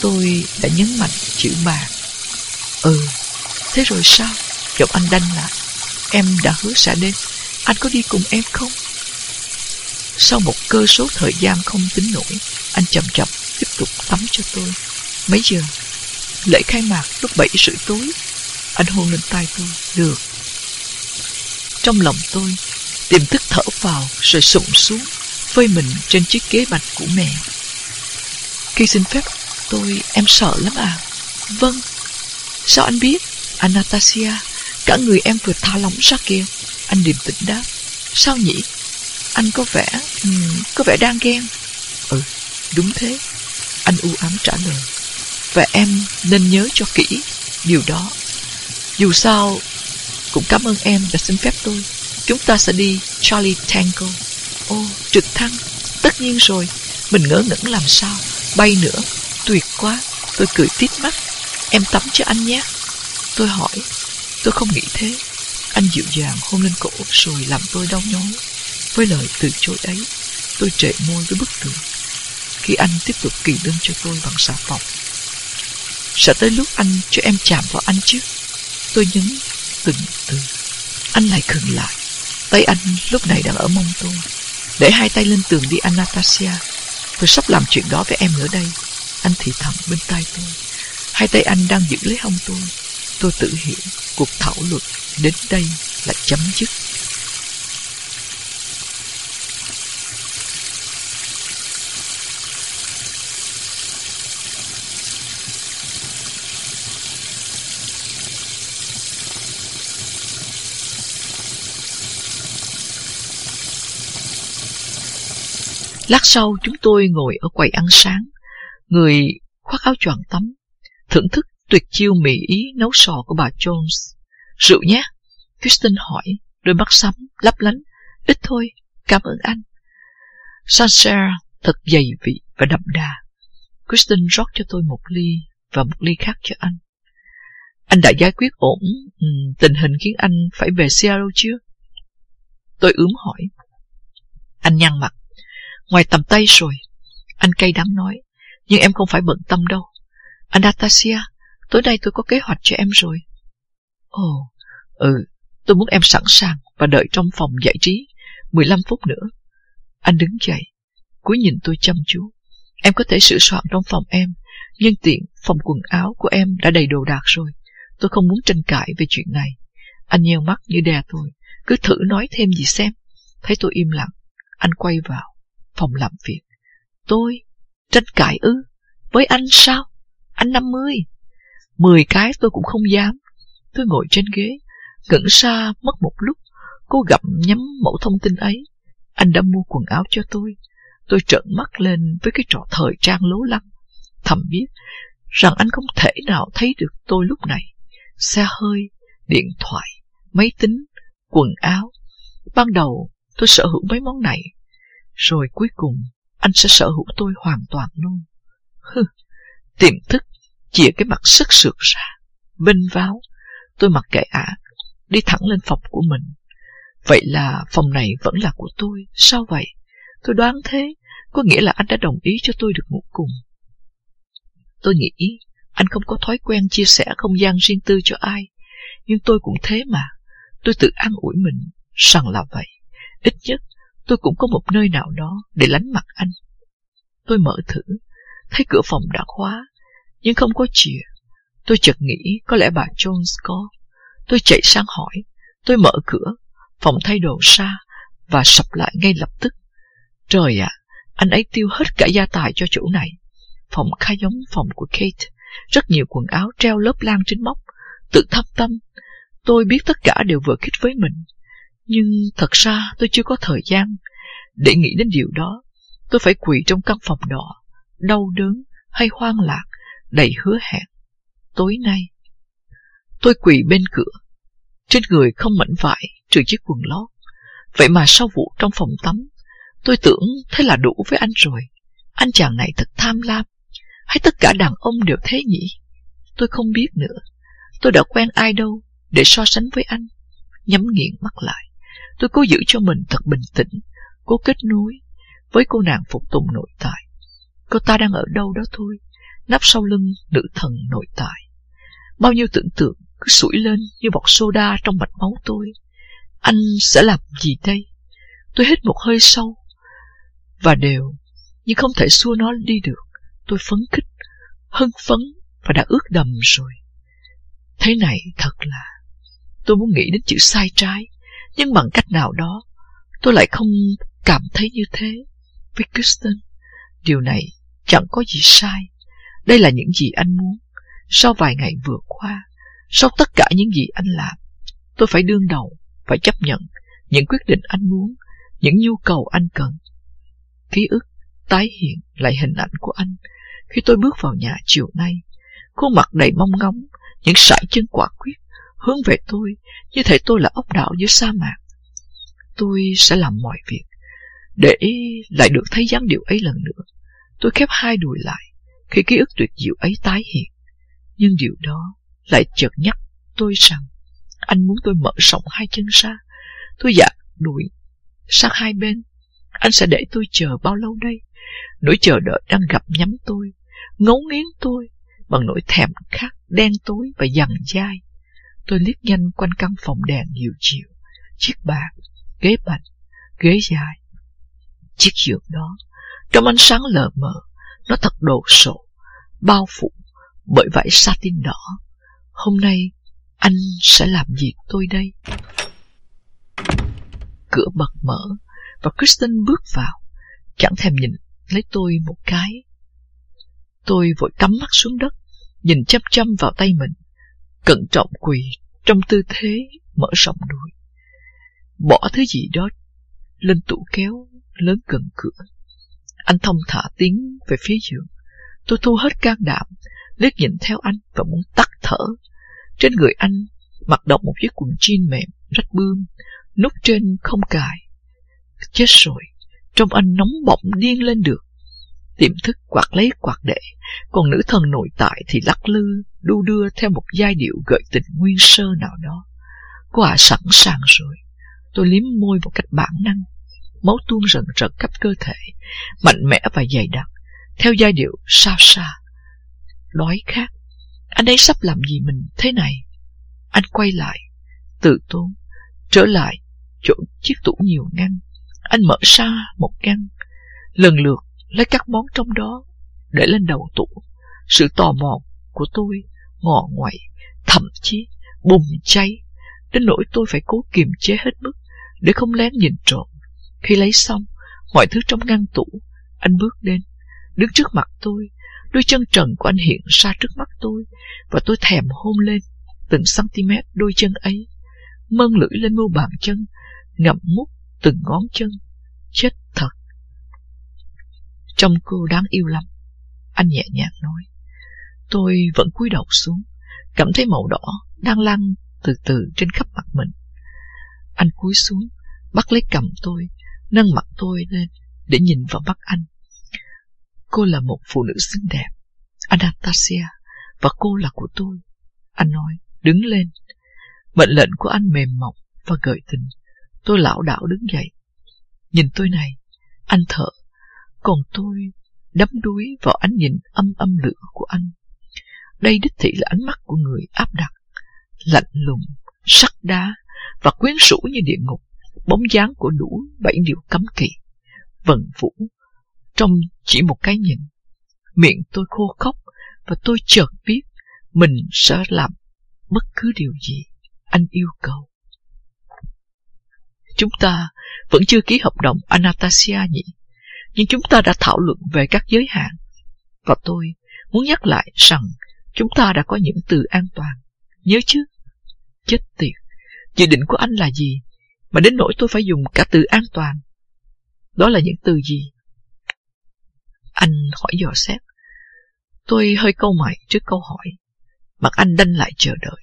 tôi đã nhấn mạnh chữ mà. Ừ, thế rồi sao? Giọng anh đanh lại. Em đã hứa sẽ đến. Anh có đi cùng em không? Sau một cơ số thời gian không tính nổi, anh chậm chậm tiếp tục tắm cho tôi. Mấy giờ? Lễ khai mạc lúc 7 rưỡi tối. Anh hôn lên tay tôi. Được. Trong lòng tôi, tiềm thức thở vào rồi sụm xuống, phơi mình trên chiếc ghế bạch của mẹ. Khi xin phép tôi, em sợ lắm à? Vâng. Sao anh biết? Anastasia, cả người em vừa thả lỏng ra kia. Anh điềm tĩnh đáp. Sao nhỉ? Anh có vẻ, um, có vẻ đang ghen. Ừ, đúng thế. Anh u ám trả lời. Và em nên nhớ cho kỹ điều đó. Dù sao, cũng cảm ơn em đã xin phép tôi. Chúng ta sẽ đi Charlie Tango. Ô, trực thăng. Tất nhiên rồi. Mình ngỡ ngẩn làm sao. Bay nữa. Tuyệt quá. Tôi cười tít mắt. Em tắm cho anh nhé. Tôi hỏi. Tôi không nghĩ thế. Anh dịu dàng hôn lên cổ rồi làm tôi đau nhói. Với lời từ chối ấy, tôi trệ môi với bức tường. Khi anh tiếp tục kỳ đơn cho tôi bằng xà phòng. Sẽ tới lúc anh cho em chạm vào anh chứ. Tôi nhấn từng từ. Anh lại khừng lại. Tay anh lúc này đang ở mông tôi. Để hai tay lên tường đi, Anastasia. Tôi sắp làm chuyện đó với em nữa đây. Anh thì thầm bên tay tôi. Hai tay anh đang giữ lấy hông tôi. Tôi tự hiểu cuộc thảo luận đến đây là chấm dứt. Lát sau chúng tôi ngồi ở quầy ăn sáng, người khoác áo choàng tắm, thưởng thức tuyệt chiêu mỹ ý nấu sò của bà Jones. Rượu nhé? Kristen hỏi, đôi mắt sắm, lấp lánh. Ít thôi, cảm ơn anh. Sancerre thật dày vị và đậm đà. Kristen rót cho tôi một ly và một ly khác cho anh. Anh đã giải quyết ổn ừ, tình hình khiến anh phải về Seattle chưa? Tôi ướm hỏi. Anh nhăn mặt. Ngoài tầm tay rồi. Anh cay đắng nói. Nhưng em không phải bận tâm đâu. Anastasia, tối nay tôi có kế hoạch cho em rồi. Ồ, ừ, tôi muốn em sẵn sàng và đợi trong phòng giải trí 15 phút nữa. Anh đứng dậy, cúi nhìn tôi chăm chú. Em có thể sửa soạn trong phòng em, nhân tiện phòng quần áo của em đã đầy đồ đạc rồi. Tôi không muốn tranh cãi về chuyện này. Anh nheo mắt như đè tôi, cứ thử nói thêm gì xem. Thấy tôi im lặng, anh quay vào phòng làm việc. Tôi? Tranh cãi ư? Với anh sao? Anh năm mươi. Mười cái tôi cũng không dám. Tôi ngồi trên ghế, ngẩn xa mất một lúc, cô gặm nhắm mẫu thông tin ấy. Anh đã mua quần áo cho tôi. Tôi trợn mắt lên với cái trò thời trang lố lăng. Thầm biết, rằng anh không thể nào thấy được tôi lúc này. Xe hơi, điện thoại, máy tính, quần áo. Ban đầu tôi sở hữu mấy món này, rồi cuối cùng anh sẽ sở hữu tôi hoàn toàn luôn. Hừ, tiềm thức, chìa cái mặt sức sượt ra, bên váo. Tôi mặc kệ ả, đi thẳng lên phòng của mình. Vậy là phòng này vẫn là của tôi, sao vậy? Tôi đoán thế, có nghĩa là anh đã đồng ý cho tôi được ngủ cùng. Tôi nghĩ anh không có thói quen chia sẻ không gian riêng tư cho ai, nhưng tôi cũng thế mà. Tôi tự an ủi mình rằng là vậy. Ít nhất tôi cũng có một nơi nào đó để lánh mặt anh. Tôi mở thử, thấy cửa phòng đã khóa, nhưng không có chìa. Tôi chợt nghĩ có lẽ bà Jones có. Tôi chạy sang hỏi, tôi mở cửa, phòng thay đồ xa và sập lại ngay lập tức. Trời ạ, anh ấy tiêu hết cả gia tài cho chỗ này. Phòng khá giống phòng của Kate, rất nhiều quần áo treo lớp lan trên móc, tự thâm tâm. Tôi biết tất cả đều vừa khích với mình, nhưng thật ra tôi chưa có thời gian để nghĩ đến điều đó. Tôi phải quỳ trong căn phòng đó, đau đớn hay hoang lạc, đầy hứa hẹn. Tối nay, tôi quỳ bên cửa, trên người không mảnh vải trừ chiếc quần lót. Vậy mà sau vụ trong phòng tắm, tôi tưởng thế là đủ với anh rồi. Anh chàng này thật tham lam. Hay tất cả đàn ông đều thế nhỉ? Tôi không biết nữa. Tôi đã quen ai đâu để so sánh với anh. Nhắm nghiền mắt lại. Tôi cố giữ cho mình thật bình tĩnh, cố kết nối với cô nàng phục tùng nội tại. Cô ta đang ở đâu đó thôi, nắp sau lưng nữ thần nội tại. Bao nhiêu tưởng tượng cứ sủi lên như bọt soda trong mạch máu tôi. Anh sẽ làm gì đây? Tôi hít một hơi sâu và đều, nhưng không thể xua nó đi được. Tôi phấn khích, hưng phấn và đã ướt đầm rồi. Thế này thật là... Tôi muốn nghĩ đến chữ sai trái, nhưng bằng cách nào đó, tôi lại không cảm thấy như thế. Với Kristen, điều này chẳng có gì sai. Đây là những gì anh muốn. Sau vài ngày vừa qua, sau tất cả những gì anh làm, tôi phải đương đầu, phải chấp nhận những quyết định anh muốn, những nhu cầu anh cần. Ký ức tái hiện lại hình ảnh của anh khi tôi bước vào nhà chiều nay. Khuôn mặt đầy mong ngóng, những sải chân quả quyết hướng về tôi như thể tôi là ốc đảo giữa sa mạc. Tôi sẽ làm mọi việc để lại được thấy dáng điệu ấy lần nữa. Tôi khép hai đùi lại khi ký ức tuyệt diệu ấy tái hiện. Nhưng điều đó lại chợt nhắc tôi rằng anh muốn tôi mở rộng hai chân ra. Tôi dạ đùi sang hai bên. Anh sẽ để tôi chờ bao lâu đây? Nỗi chờ đợi đang gặp nhắm tôi, ngấu nghiến tôi bằng nỗi thèm khát đen tối và dằn dai. Tôi liếc nhanh quanh căn phòng đèn dịu chiều, chiếc bàn, ghế bành, ghế dài. Chiếc giường đó, trong ánh sáng lờ mờ, nó thật đồ sộ, bao phủ bởi vải satin đỏ. Hôm nay, anh sẽ làm gì tôi đây? Cửa bật mở, và Kristen bước vào, chẳng thèm nhìn lấy tôi một cái. Tôi vội cắm mắt xuống đất, nhìn chăm chăm vào tay mình, cẩn trọng quỳ trong tư thế mở rộng đuôi Bỏ thứ gì đó lên tủ kéo lớn gần cửa. Anh thông thả tiến về phía giường. Tôi thu hết can đảm, liếc nhìn theo anh và muốn tắt thở. Trên người anh mặc động một chiếc quần jean mềm, rách bươm, nút trên không cài. Chết rồi, trong anh nóng bỏng điên lên được. Tiềm thức quạt lấy quạt để, còn nữ thần nội tại thì lắc lư, đu đưa theo một giai điệu gợi tình nguyên sơ nào đó. Cô à sẵn sàng rồi. Tôi liếm môi một cách bản năng. Máu tuôn rần rật khắp cơ thể, mạnh mẽ và dày đặc, theo giai điệu sao xa. Đói khát. Anh ấy sắp làm gì mình thế này? Anh quay lại, tự tốn, trở lại chỗ chiếc tủ nhiều ngăn. Anh mở ra một ngăn, lần lượt lấy các món trong đó để lên đầu tủ. Sự tò mò của tôi ngọ ngoại, thậm chí bùng cháy, đến nỗi tôi phải cố kiềm chế hết mức để không lén nhìn trộm. Khi lấy xong mọi thứ trong ngăn tủ, anh bước đến, đứng trước mặt tôi, đôi chân trần của anh hiện ra trước mắt tôi, và tôi thèm hôn lên từng cm đôi chân ấy, mơn lưỡi lên mu bàn chân, ngậm mút từng ngón chân. Chết. Trông cô đáng yêu lắm. Anh nhẹ nhàng nói. Tôi vẫn cúi đầu xuống, cảm thấy màu đỏ đang lan từ từ trên khắp mặt mình. Anh cúi xuống, bắt lấy cầm tôi, nâng mặt tôi lên để nhìn vào mắt anh. Cô là một phụ nữ xinh đẹp, Anastasia, và cô là của tôi. Anh nói, đứng lên. Mệnh lệnh của anh mềm mỏng và gợi tình. Tôi lão đảo đứng dậy. Nhìn tôi này, anh thở, còn tôi đắm đuối vào ánh nhìn âm âm lửa của anh. Đây đích thị là ánh mắt của người áp đặt, lạnh lùng, sắc đá và quyến rũ như địa ngục, bóng dáng của đủ bảy điều cấm kỵ, vần vũ, trong chỉ một cái nhìn. Miệng tôi khô khóc và tôi chợt biết mình sẽ làm bất cứ điều gì anh yêu cầu. Chúng ta vẫn chưa ký hợp đồng Anastasia nhỉ? Nhưng chúng ta đã thảo luận về các giới hạn. Và tôi muốn nhắc lại rằng chúng ta đã có những từ an toàn. Nhớ chứ? Chết tiệt. Dự định của anh là gì? Mà đến nỗi tôi phải dùng cả từ an toàn. Đó là những từ gì? Anh hỏi dò xét. Tôi hơi câu mày trước câu hỏi. Mặt anh đanh lại chờ đợi.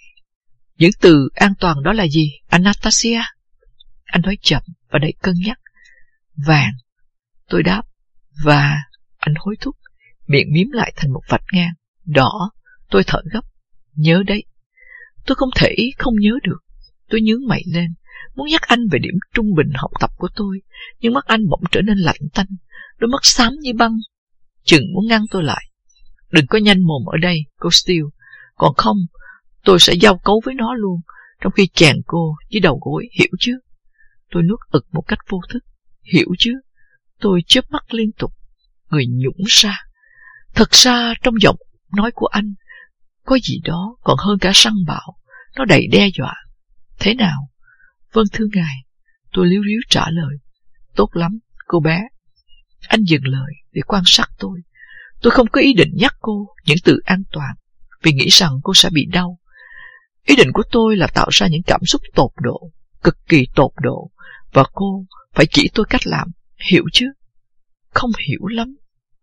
Những từ an toàn đó là gì, Anastasia? Anh nói chậm và đầy cân nhắc. Vàng. Tôi đáp. Và anh hối thúc, miệng miếm lại thành một vạch ngang. Đỏ. Tôi thở gấp. Nhớ đấy. Tôi không thể không nhớ được. Tôi nhướng mày lên, muốn nhắc anh về điểm trung bình học tập của tôi, nhưng mắt anh bỗng trở nên lạnh tanh, đôi mắt xám như băng. Chừng muốn ngăn tôi lại. Đừng có nhanh mồm ở đây, cô Steele. Còn không, tôi sẽ giao cấu với nó luôn, trong khi chàng cô dưới đầu gối, hiểu chứ? Tôi nuốt ực một cách vô thức. Hiểu chứ? Tôi chớp mắt liên tục. Người nhũng ra. Thật ra trong giọng nói của anh, có gì đó còn hơn cả săn bạo. Nó đầy đe dọa. Thế nào? Vâng thưa ngài. Tôi liếu riếu trả lời. Tốt lắm, cô bé. Anh dừng lời để quan sát tôi. Tôi không có ý định nhắc cô những từ an toàn vì nghĩ rằng cô sẽ bị đau. Ý định của tôi là tạo ra những cảm xúc tột độ, cực kỳ tột độ, và cô phải chỉ tôi cách làm, hiểu chứ? Không hiểu lắm,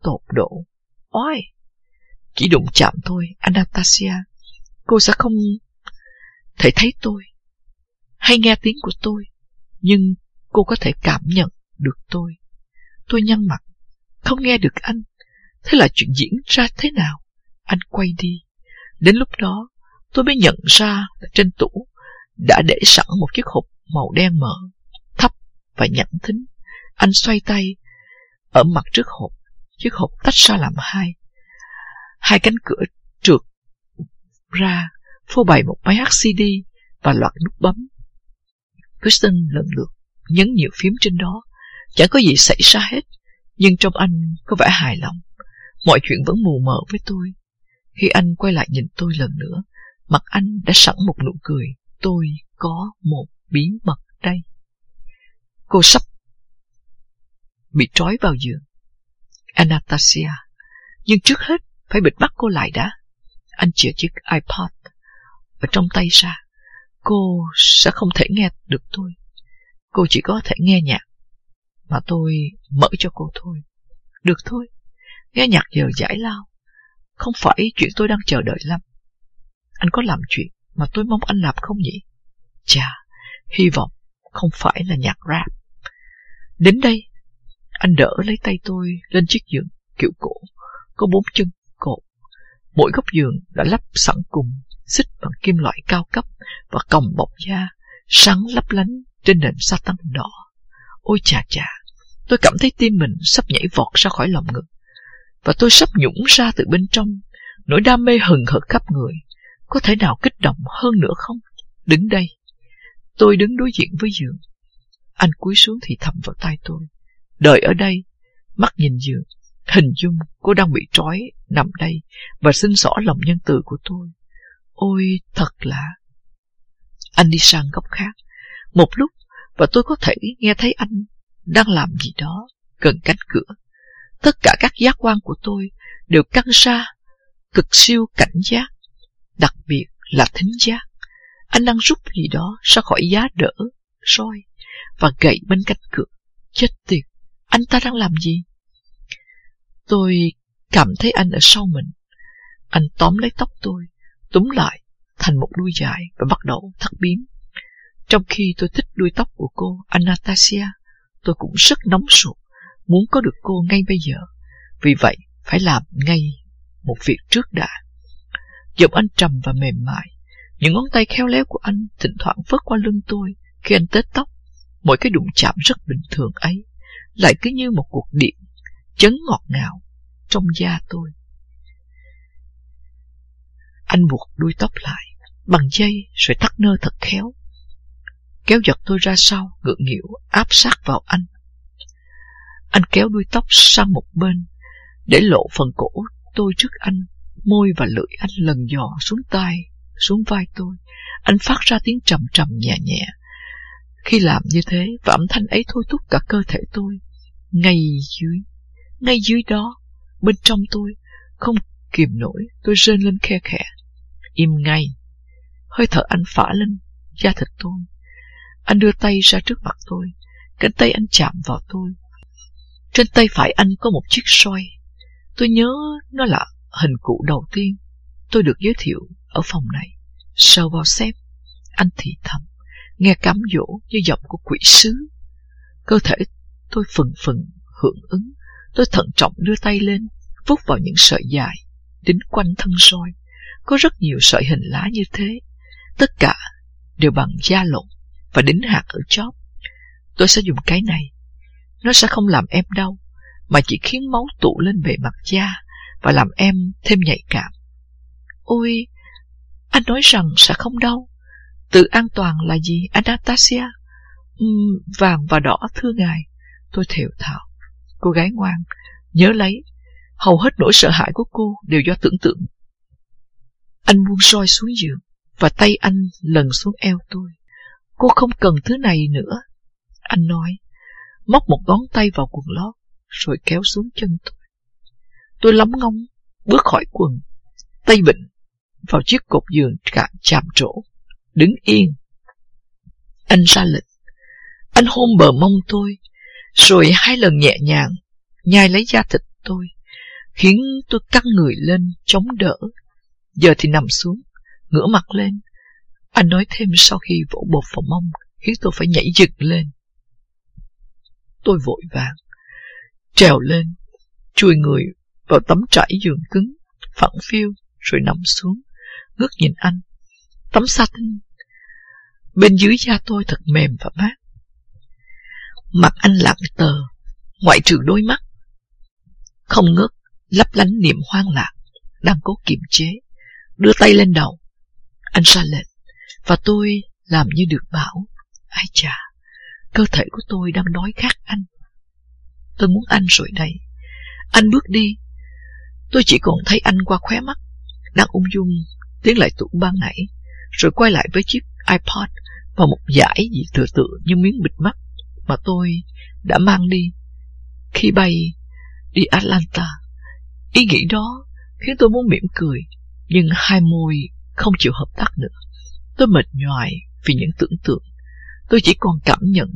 tột độ. Ôi! Chỉ đụng chạm thôi, Anastasia. Cô sẽ không thể thấy tôi, hay nghe tiếng của tôi, nhưng cô có thể cảm nhận được tôi. Tôi nhăn mặt, không nghe được anh. Thế là chuyện diễn ra thế nào? Anh quay đi. Đến lúc đó, tôi mới nhận ra là trên tủ đã để sẵn một chiếc hộp màu đen mở, thấp và nhẵn thính. Anh xoay tay ở mặt trước hộp, chiếc hộp tách ra làm hai. Hai cánh cửa trượt ra, phô bày một máy hát CD và loạt nút bấm. Kristen lần lượt nhấn nhiều phím trên đó, chẳng có gì xảy ra hết, nhưng trong anh có vẻ hài lòng. Mọi chuyện vẫn mù mờ với tôi. Khi anh quay lại nhìn tôi lần nữa, mặt anh đã sẵn một nụ cười. Tôi có một bí mật đây. Cô sắp bị trói vào giường. Anastasia. Nhưng trước hết, phải bịt mắt cô lại đã. Anh chìa chiếc iPod và trong tay ra. Cô sẽ không thể nghe được tôi. Cô chỉ có thể nghe nhạc. Mà tôi mở cho cô thôi. Được thôi. Nghe nhạc giờ giải lao. Không phải chuyện tôi đang chờ đợi lắm. Anh có làm chuyện mà tôi mong anh làm không nhỉ? Chà, hy vọng không phải là nhạc rap. Đến đây, anh đỡ lấy tay tôi lên chiếc giường kiểu cổ, có bốn chân cột. Mỗi góc giường đã lắp sẵn cùng, xích bằng kim loại cao cấp và còng bọc da, sáng lấp lánh trên nền sa tanh đỏ. Ôi chà chà, tôi cảm thấy tim mình sắp nhảy vọt ra khỏi lòng ngực và tôi sắp nhũng ra từ bên trong, nỗi đam mê hừng hực khắp người. Có thể nào kích động hơn nữa không? Đứng đây. Tôi đứng đối diện với giường. Anh cúi xuống thì thầm vào tay tôi. Đợi ở đây, mắt nhìn giường. Hình dung cô đang bị trói, nằm đây và xin rõ lòng nhân từ của tôi. Ôi, thật là... Anh đi sang góc khác. Một lúc, và tôi có thể nghe thấy anh đang làm gì đó gần cánh cửa. Tất cả các giác quan của tôi đều căng ra, cực siêu cảnh giác, đặc biệt là thính giác. Anh đang rút gì đó ra khỏi giá đỡ, roi và gậy bên cạnh cửa. Chết tiệt, anh ta đang làm gì? Tôi cảm thấy anh ở sau mình. Anh tóm lấy tóc tôi, túm lại thành một đuôi dài và bắt đầu thắt biến. Trong khi tôi thích đuôi tóc của cô Anastasia, tôi cũng rất nóng ruột, muốn có được cô ngay bây giờ. Vì vậy, phải làm ngay một việc trước đã. Giọng anh trầm và mềm mại. Những ngón tay khéo léo của anh thỉnh thoảng vớt qua lưng tôi khi anh tết tóc. Mỗi cái đụng chạm rất bình thường ấy lại cứ như một cuộc điện chấn ngọt ngào trong da tôi. Anh buộc đuôi tóc lại bằng dây rồi thắt nơ thật khéo. Kéo giật tôi ra sau, ngượng nghịu áp sát vào anh. Anh kéo đuôi tóc sang một bên, để lộ phần cổ tôi trước anh. Môi và lưỡi anh lần dò xuống tai, xuống vai tôi. Anh phát ra tiếng trầm trầm nhẹ nhẹ. Khi làm như thế, và âm thanh ấy thôi thúc cả cơ thể tôi. Ngay dưới, ngay dưới đó, bên trong tôi, không kìm nổi, tôi rên lên khe khẽ. Im ngay. Hơi thở anh phả lên da thịt tôi. Anh đưa tay ra trước mặt tôi. Cánh tay anh chạm vào tôi. Trên tay phải anh có một chiếc soi. Tôi nhớ nó là hình cụ đầu tiên tôi được giới thiệu ở phòng này. Sờ vào xem. Anh thì thầm, nghe cám dỗ như giọng của quỷ sứ. Cơ thể tôi phừng phừng hưởng ứng. Tôi thận trọng đưa tay lên, vút vào những sợi dài, đính quanh thân soi. Có rất nhiều sợi hình lá như thế. Tất cả đều bằng da lộn và đính hạt ở chóp. Tôi sẽ dùng cái này. Nó sẽ không làm em đau, mà chỉ khiến máu tụ lên bề mặt da và làm em thêm nhạy cảm. Ôi, anh nói rằng sẽ không đau. Tự an toàn là gì, Anastasia? Uhm, vàng và đỏ thưa ngài. Tôi thều thào. Cô gái ngoan, nhớ lấy, hầu hết nỗi sợ hãi của cô đều do tưởng tượng. Anh buông roi xuống giường, và tay anh lần xuống eo tôi. Cô không cần thứ này nữa. Anh nói, móc một ngón tay vào quần lót, rồi kéo xuống chân tôi. Tôi lóng ngóng, bước khỏi quần, tay bệnh, vào chiếc cột giường cạn chạm trổ, đứng yên. Anh ra lệnh. Anh hôn bờ mông tôi, rồi hai lần nhẹ nhàng, nhai lấy da thịt tôi, khiến tôi căng người lên, chống đỡ. Giờ thì nằm xuống, ngửa mặt lên. Anh nói thêm sau khi vỗ bột vào mông, khiến tôi phải nhảy dựng lên. Tôi vội vàng, trèo lên, chui người vào tấm trải giường cứng, phẳng phiu, rồi nằm xuống, ngước nhìn anh. Tấm satin bên dưới da tôi thật mềm và mát. Mặt anh lặng tờ, ngoại trừ đôi mắt. Không ngớt, lấp lánh niềm hoang lạc, đang cố kiềm chế, đưa tay lên đầu. Anh ra lệnh, và tôi làm như được bảo. Ai chà, cơ thể của tôi đang đói khát anh. Tôi muốn anh rồi đây. Anh bước đi. Tôi chỉ còn thấy anh qua khóe mắt, đang ung dung tiến lại tủ ban nãy, rồi quay lại với chiếc iPod và một giải gì tựa tựa như miếng bịt mắt mà tôi đã mang đi khi bay đi Atlanta. Ý nghĩ đó khiến tôi muốn mỉm cười, nhưng hai môi không chịu hợp tác nữa. Tôi mệt nhoài vì những tưởng tượng. Tôi chỉ còn cảm nhận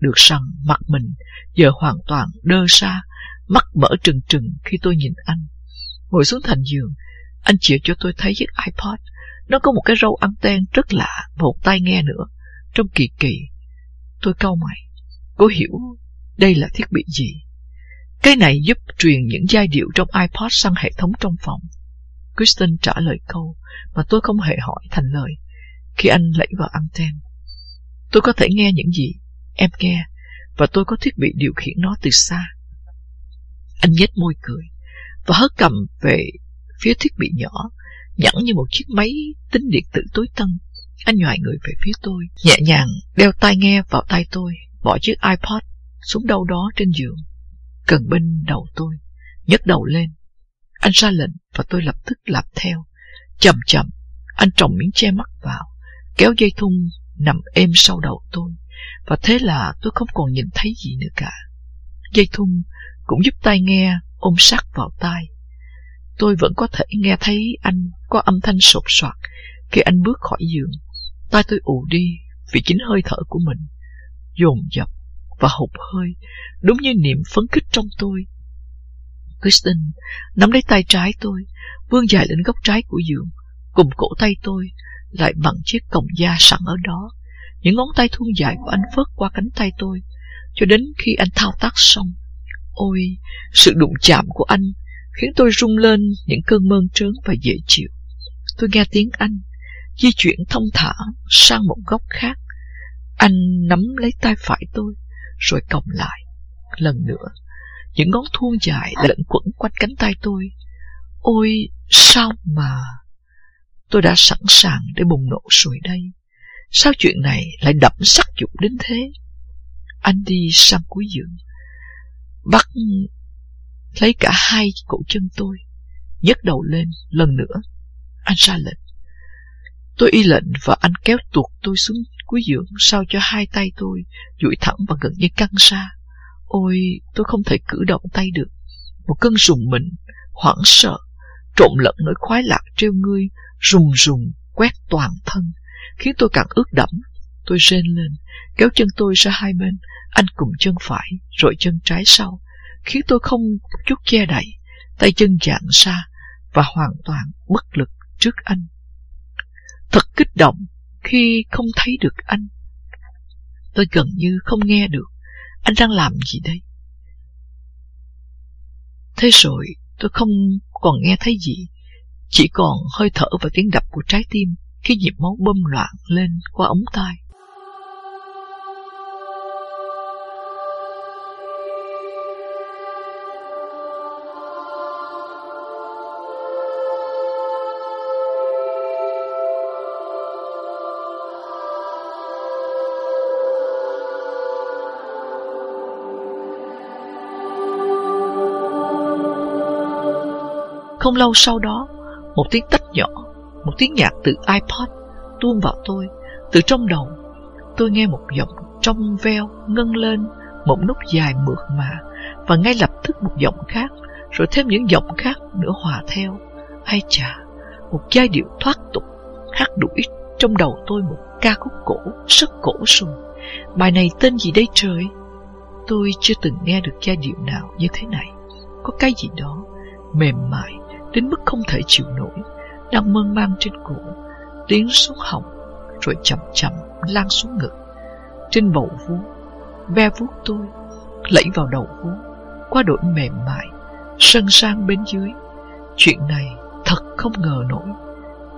được rằng mặt mình giờ hoàn toàn đơ ra, mắt mở trừng trừng khi tôi nhìn anh. Ngồi xuống thành giường, anh chịu cho tôi thấy chiếc iPod. Nó có một cái râu anten rất lạ và một tai nghe nữa. Trông kỳ kỳ. Tôi cau mày. Cô hiểu đây là thiết bị gì? Cái này giúp truyền những giai điệu trong iPod sang hệ thống trong phòng. Kristen trả lời câu mà tôi không hề hỏi thành lời khi anh lẫy vào anten. Tôi có thể nghe những gì em nghe và tôi có thiết bị điều khiển nó từ xa. Anh nhếch môi cười và hất cầm về phía thiết bị nhỏ, nhẵn như một chiếc máy tính điện tử tối tân. Anh nhòi người về phía tôi, nhẹ nhàng đeo tai nghe vào tai tôi, bỏ chiếc iPod xuống đâu đó trên giường, gần bên đầu tôi, nhấc đầu lên. Anh ra lệnh và tôi lập tức làm theo. Chậm chậm, anh trồng miếng che mắt vào, kéo dây thun nằm êm sau đầu tôi, và thế là tôi không còn nhìn thấy gì nữa cả. Dây thun cũng giúp tai nghe ôm sát vào tai. Tôi vẫn có thể nghe thấy anh có âm thanh sột soạt khi anh bước khỏi giường. Tai tôi ù đi vì chính hơi thở của mình, dồn dập và hụt hơi, đúng như niềm phấn khích trong tôi. Kristen nắm lấy tay trái tôi, vươn dài lên góc trái của giường, cùng cổ tay tôi lại bằng chiếc còng da sẵn ở đó. Những ngón tay thun dài của anh phớt qua cánh tay tôi, cho đến khi anh thao tác xong. Ôi, sự đụng chạm của anh khiến tôi rung lên những cơn mơn trớn và dễ chịu. Tôi nghe tiếng anh, di chuyển thông thả sang một góc khác. Anh nắm lấy tay phải tôi, rồi còng lại. Lần nữa, những ngón thuôn dài lẫn quẩn quanh cánh tay tôi. Ôi, sao mà... Tôi đã sẵn sàng để bùng nổ rồi đây. Sao chuyện này lại đậm sắc dục đến thế? Anh đi sang cuối giường, bắt lấy cả hai cổ chân tôi, nhấc đầu lên lần nữa. Anh ra lệnh. Tôi y lệnh và anh kéo tuột tôi xuống cúi dưỡng sao cho hai tay tôi duỗi thẳng và gần như căng ra. Ôi, tôi không thể cử động tay được. Một cơn rùng mình, hoảng sợ, trộn lẫn nỗi khoái lạc treo ngươi, rùng rùng, quét toàn thân, khiến tôi càng ướt đẫm. Tôi rên lên, kéo chân tôi ra hai bên, anh cùng chân phải, rồi chân trái sau, khiến tôi không chút che đậy, tay chân dạng ra và hoàn toàn bất lực trước anh. Thật kích động khi không thấy được anh. Tôi gần như không nghe được anh đang làm gì đây. Thế rồi tôi không còn nghe thấy gì, chỉ còn hơi thở và tiếng đập của trái tim khi nhịp máu bơm loạn lên qua ống tai. Không lâu sau đó, một tiếng tách nhỏ, một tiếng nhạc từ iPod tuôn vào tôi. Từ trong đầu, tôi nghe một giọng trong veo ngân lên một nút dài mượt mà và ngay lập tức một giọng khác, rồi thêm những giọng khác nữa hòa theo. Ai chà, một giai điệu thoát tục hát đuổi trong đầu tôi một ca khúc cổ rất cổ sùng. Bài này tên gì đây trời? Tôi chưa từng nghe được giai điệu nào như thế này. Có cái gì đó mềm mại đến mức không thể chịu nổi, đang mơn mang trên cổ, tiến xuống họng, rồi chậm chậm lan xuống ngực. Trên bầu vú, ve vuốt tôi, lẫy vào đầu vú, qua đội mềm mại, sân sang bên dưới. Chuyện này thật không ngờ nổi,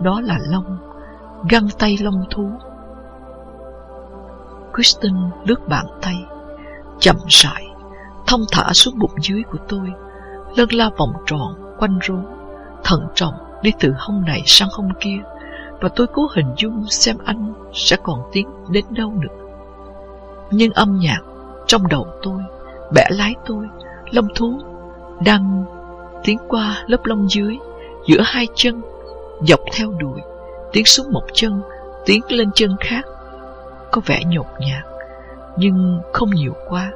đó là lông, găng tay lông thú. Kristen lướt bàn tay, chậm rãi, thông thả xuống bụng dưới của tôi, lân la vòng tròn quanh rốn thận trọng đi từ hông này sang hông kia, và tôi cố hình dung xem anh sẽ còn tiến đến đâu nữa. Nhưng âm nhạc trong đầu tôi, bẻ lái tôi, lông thú đang tiến qua lớp lông dưới, giữa hai chân, dọc theo đùi, tiến xuống một chân, tiến lên chân khác. Có vẻ nhột nhạt, nhưng không nhiều quá.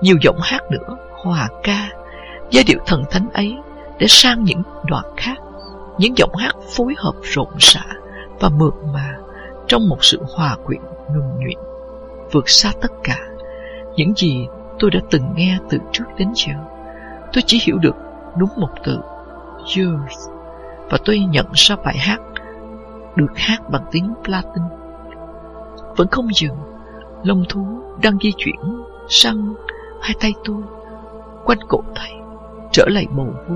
Nhiều giọng hát nữa, hòa ca, giai điệu thần thánh ấy để sang những đoạn khác những giọng hát phối hợp rộn rã và mượt mà trong một sự hòa quyện nhuần nhuyễn, vượt xa tất cả những gì tôi đã từng nghe từ trước đến giờ. Tôi chỉ hiểu được đúng một từ, yours, và tôi nhận ra bài hát được hát bằng tiếng Latin. Vẫn không dừng, lông thú đang di chuyển sang hai tay tôi, quanh cổ tay, trở lại bầu vú.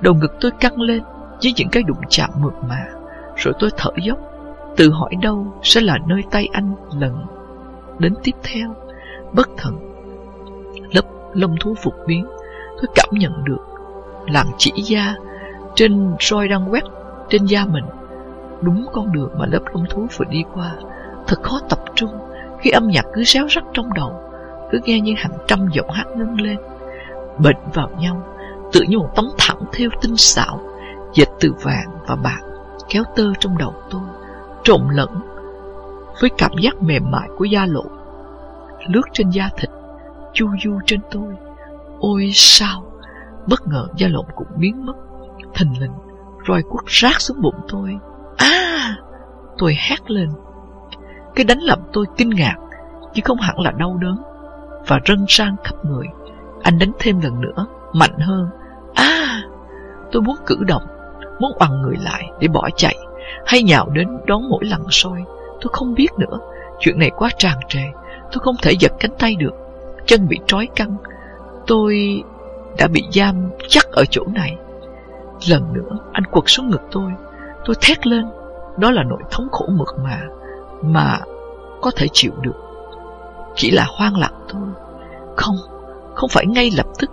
Đầu ngực tôi căng lên với những cái đụng chạm mượt mà. Rồi tôi thở dốc, tự hỏi đâu sẽ là nơi tay anh lần đến tiếp theo. Bất thần, lớp lông thú phục biến, tôi cảm nhận được làn chỉ da trên roi đang quét trên da mình. Đúng con đường mà lớp lông thú vừa đi qua, thật khó tập trung khi âm nhạc cứ réo rắt trong đầu, cứ nghe như hàng trăm giọng hát nâng lên, bệnh vào nhau, tự như một tấm thẳng theo tinh xảo Dịch từ vàng và bạc kéo tơ trong đầu tôi, trộn lẫn với cảm giác mềm mại của da lộ, lướt trên da thịt, chu du trên tôi. Ôi sao! Bất ngờ da lộn cũng biến mất, thình lình, roi quất rác xuống bụng tôi. À! Tôi hét lên. Cái đánh làm tôi kinh ngạc, chứ không hẳn là đau đớn, và rân sang khắp người. Anh đánh thêm lần nữa, mạnh hơn. À! Tôi muốn cử động, muốn oằn người lại để bỏ chạy, hay nhào đến đón mỗi lần soi. Tôi không biết nữa, chuyện này quá tràn trề, tôi không thể giật cánh tay được, chân bị trói căng. Tôi đã bị giam chắc ở chỗ này. Lần nữa, anh quật xuống ngực tôi, tôi thét lên, đó là nỗi thống khổ mực mà, mà có thể chịu được. Chỉ là hoang lạc thôi. Không, không phải ngay lập tức,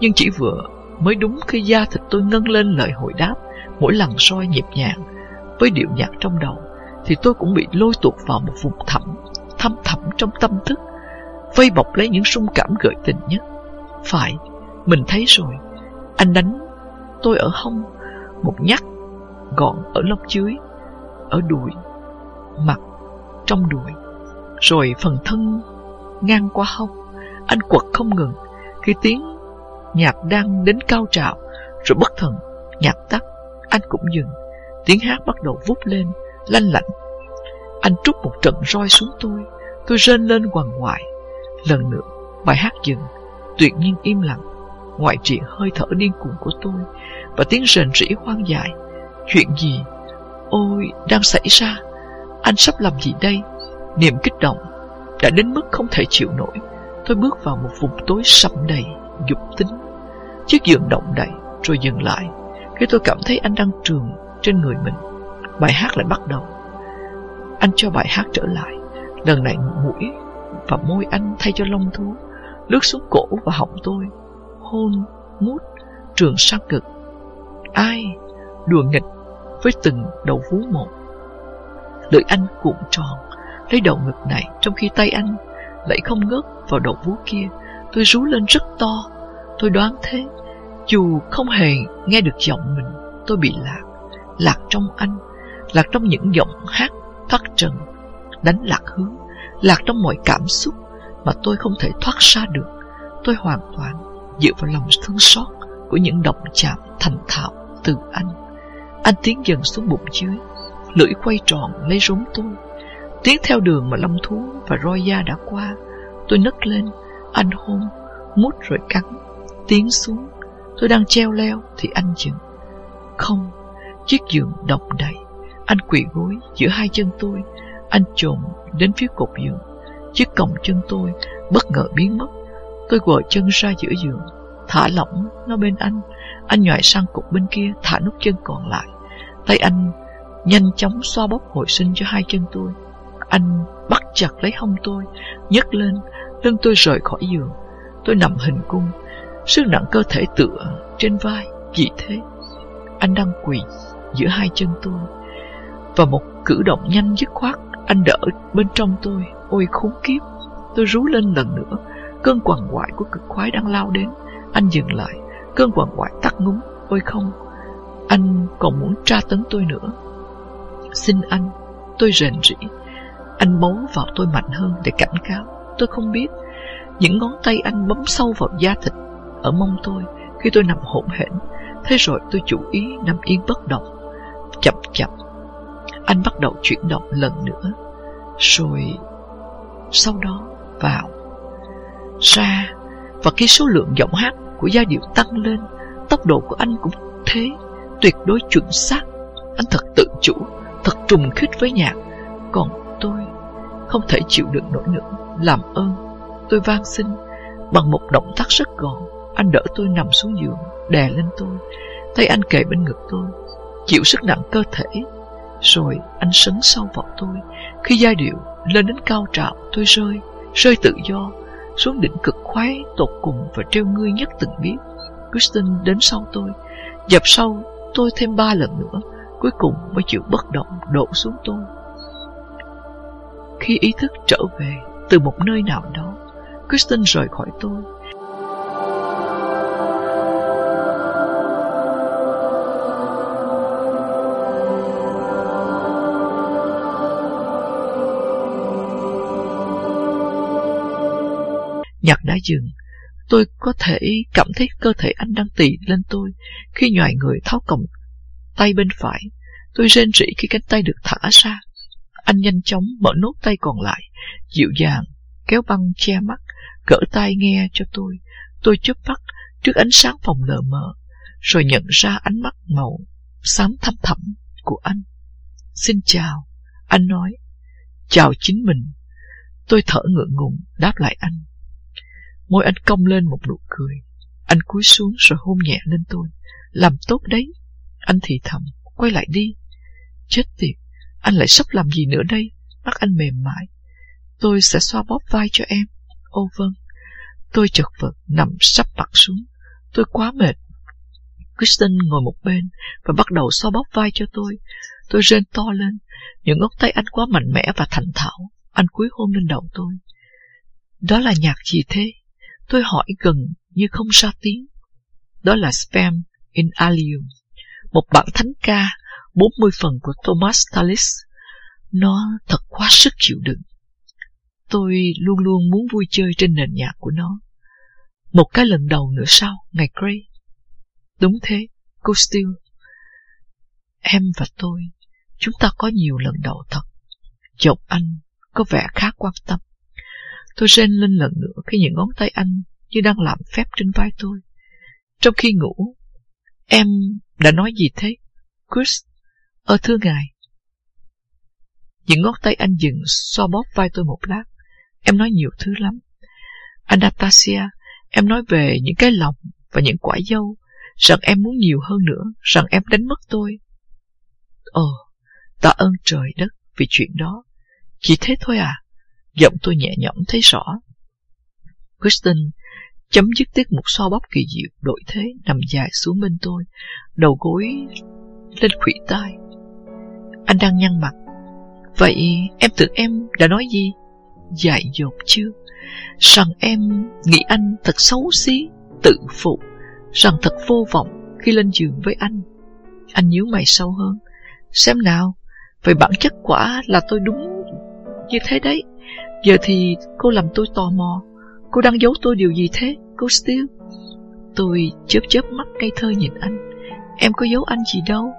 nhưng chỉ vừa mới đúng khi da thịt tôi ngân lên lời hồi đáp, mỗi lần soi nhịp nhàng. Với điệu nhạc trong đầu, thì tôi cũng bị lôi tuột vào một vùng thẳm, thâm thẳm trong tâm thức. Vây bọc lấy những xung cảm gợi tình nhất. Phải, mình thấy rồi. Anh đánh tôi ở hông, một nhát gọn ở lông dưới, ở đùi, mặt trong đùi. Rồi phần thân ngang qua hông, anh quật không ngừng khi tiếng nhạc đang đến cao trào, rồi bất thần, nhạc tắt, anh cũng dừng. Tiếng hát bắt đầu vút lên, lanh lạnh. Anh trút một trận roi xuống tôi, tôi rên lên quằn ngoại. Lần nữa, bài hát dừng, tuyệt nhiên im lặng, ngoại trừ hơi thở điên cuồng của tôi và tiếng rền rỉ hoang dại. Chuyện gì? Ôi, đang xảy ra. Anh sắp làm gì đây? Niềm kích động đã đến mức không thể chịu nổi. Tôi bước vào một vùng tối sầm đầy dục tính. Chiếc giường động đậy rồi dừng lại khi tôi cảm thấy anh đang trường trên người mình. Bài hát lại bắt đầu. Anh cho bài hát trở lại. Lần này mũi và môi anh thay cho lông thú lướt xuống cổ và họng tôi. Hôn, mút, trường sang cực. Ai đùa nghịch với từng đầu vú một. Lưỡi anh cuộn tròn lấy đầu ngực này trong khi tay anh lại không ngớt vào đầu vú kia. Tôi rú lên rất to Tôi đoán thế. Dù không hề nghe được giọng mình, Tôi bị lạc. Lạc trong anh, Lạc trong những giọng hát thoát trần, Đánh lạc hướng. Lạc trong mọi cảm xúc Mà tôi không thể thoát ra được. Tôi hoàn toàn dựa vào lòng thương xót Của những động chạm thành thạo từ anh. Anh tiến dần xuống bụng dưới, Lưỡi quay tròn lấy rốn tôi. Tiến theo đường mà long thú và roi da đã qua, Tôi nấc lên, Anh hôn, Mút rồi cắn. Tiến xuống, Tôi đang treo leo thì anh dừng Không, Chiếc giường động đầy. Anh quỳ gối giữa hai chân tôi. Anh trộn đến phía cột giường. Chiếc còng chân tôi bất ngờ biến mất. Tôi gội chân ra giữa giường, Thả lỏng nó bên anh. Anh nhòi sang cục bên kia, Thả nút chân còn lại. Tay anh nhanh chóng xoa bóp hồi sinh cho hai chân tôi. Anh bắt chặt lấy hông tôi, nhấc lên, Lưng tôi rời khỏi giường. Tôi nằm hình cung Sức nặng cơ thể tựa trên vai, Vì thế, Anh đang quỳ giữa hai chân tôi Và một cử động nhanh dứt khoát, Anh đỡ bên trong tôi, Ôi khốn kiếp. Tôi rú lên lần nữa, Cơn quằn quại của cực khoái đang lao đến. Anh dừng lại, Cơn quằn quại tắt ngúng Ôi không, Anh còn muốn tra tấn tôi nữa. Xin anh, Tôi rền rỉ Anh bấu vào tôi mạnh hơn để cảnh cáo. Tôi không biết, Những ngón tay anh bấm sâu vào da thịt ở mông tôi khi tôi nằm hỗn hển. Thế rồi tôi chủ ý nằm yên bất động. Chậm chậm, anh bắt đầu chuyển động lần nữa. Rồi sau đó vào, ra. Và khi số lượng giọng hát của giai điệu tăng lên, tốc độ của anh cũng thế, tuyệt đối chuẩn xác. Anh thật tự chủ, thật trùng khít với nhạc. Còn tôi không thể chịu đựng nổi nữa. Làm ơn, tôi van xin bằng một động tác rất gọn anh đỡ tôi nằm xuống giường, đè lên tôi, Thấy anh kề bên ngực tôi, chịu sức nặng cơ thể. Rồi anh sấn sâu vào tôi. Khi giai điệu lên đến cao trào, tôi rơi, rơi tự do, xuống đỉnh cực khoái tột cùng và treo ngươi nhất từng biết. Kristen đến sau tôi, dập sau tôi thêm ba lần nữa, cuối cùng mới chịu bất động đổ xuống tôi. Khi ý thức trở về từ một nơi nào đó, Kristen rời khỏi tôi, Nhạc đã dừng. Tôi có thể cảm thấy cơ thể anh đang tì lên tôi khi nhòi người tháo còng tay bên phải. Tôi rên rỉ khi cánh tay được thả ra. Anh nhanh chóng mở nốt tay còn lại, dịu dàng, kéo băng che mắt, gỡ tai nghe cho tôi. Tôi chớp mắt trước ánh sáng phòng lờ mờ, rồi nhận ra ánh mắt màu xám thăm thẳm của anh. Xin chào, anh nói. Chào chính mình. Tôi thở ngượng ngùng đáp lại anh. Môi anh cong lên một nụ cười. Anh cúi xuống rồi hôn nhẹ lên tôi. Làm tốt đấy. Anh thì thầm, quay lại đi. Chết tiệt, anh lại sắp làm gì nữa đây? Mắt anh mềm mại. Tôi sẽ xoa bóp vai cho em. Ô vâng. Tôi chật vật nằm sắp mặt xuống. Tôi quá mệt. Kristen ngồi một bên và bắt đầu xoa bóp vai cho tôi. Tôi rên to lên. Những ngón tay anh quá mạnh mẽ và thành thạo. Anh cúi hôn lên đầu tôi. Đó là nhạc gì thế? Tôi hỏi gần như không ra tiếng. Đó là Spam in Alium, một bản thánh ca 40 phần của Thomas Tallis. Nó thật quá sức chịu đựng. Tôi luôn luôn muốn vui chơi trên nền nhạc của nó. Một cái lần đầu nữa sau, ngày Gray. Đúng thế, cô Steele. Em và tôi, chúng ta có nhiều lần đầu thật. chồng anh có vẻ khá quan tâm. Tôi rên lên lần nữa khi những ngón tay anh như đang làm phép trên vai tôi. Trong khi ngủ, em đã nói gì thế? Chris, ơ thưa ngài. Những ngón tay anh dừng so bóp vai tôi một lát. Em nói nhiều thứ lắm. Anastasia, em nói về những cái lòng và những quả dâu, rằng em muốn nhiều hơn nữa, rằng em đánh mất tôi. Ồ, tạ ơn trời đất vì chuyện đó. Chỉ thế thôi à? Giọng tôi nhẹ nhõm thấy rõ. Kristen chấm dứt tiết mục so bóp kỳ diệu đổi thế nằm dài xuống bên tôi, đầu gối lên khuỷu tay. Anh đang nhăn mặt. Vậy em tưởng em đã nói gì? Dại dột chưa? Rằng em nghĩ anh thật xấu xí, tự phụ, rằng thật vô vọng khi lên giường với anh. Anh nhíu mày sâu hơn. Xem nào, về bản chất quả là tôi đúng như thế đấy. Giờ thì cô làm tôi tò mò. Cô đang giấu tôi điều gì thế, cô Steele? Tôi chớp chớp mắt ngây thơ nhìn anh. Em có giấu anh gì đâu.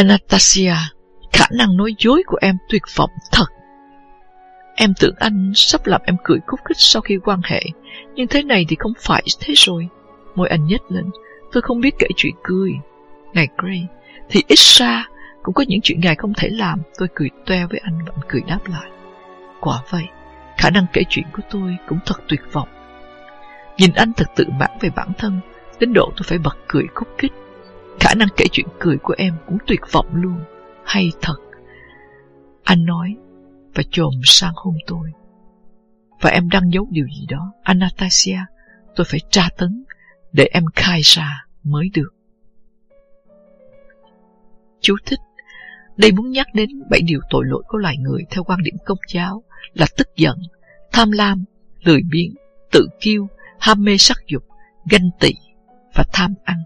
Anastasia, khả năng nói dối của em tuyệt vọng thật. Em tưởng anh sắp làm em cười khúc khích sau khi quan hệ, nhưng thế này thì không phải thế rồi. Môi anh nhếch lên, tôi không biết kể chuyện cười. Ngài Gray, thì ít ra cũng có những chuyện ngài không thể làm. Tôi cười toe với anh và anh cười đáp lại. Quả vậy, khả năng kể chuyện của tôi cũng thật tuyệt vọng. Nhìn anh thật tự mãn về bản thân, đến độ tôi phải bật cười khúc khích. Khả năng kể chuyện cười của em cũng tuyệt vọng luôn. Hay thật. Anh nói và trồm sang hôn tôi. Và em đang giấu điều gì đó. Anastasia, tôi phải tra tấn để em khai ra mới được. Chú thích Đây muốn nhắc đến bảy điều tội lỗi của loài người theo quan điểm công giáo là tức giận, tham lam, lười biếng, tự kiêu, ham mê sắc dục, ganh tị và tham ăn.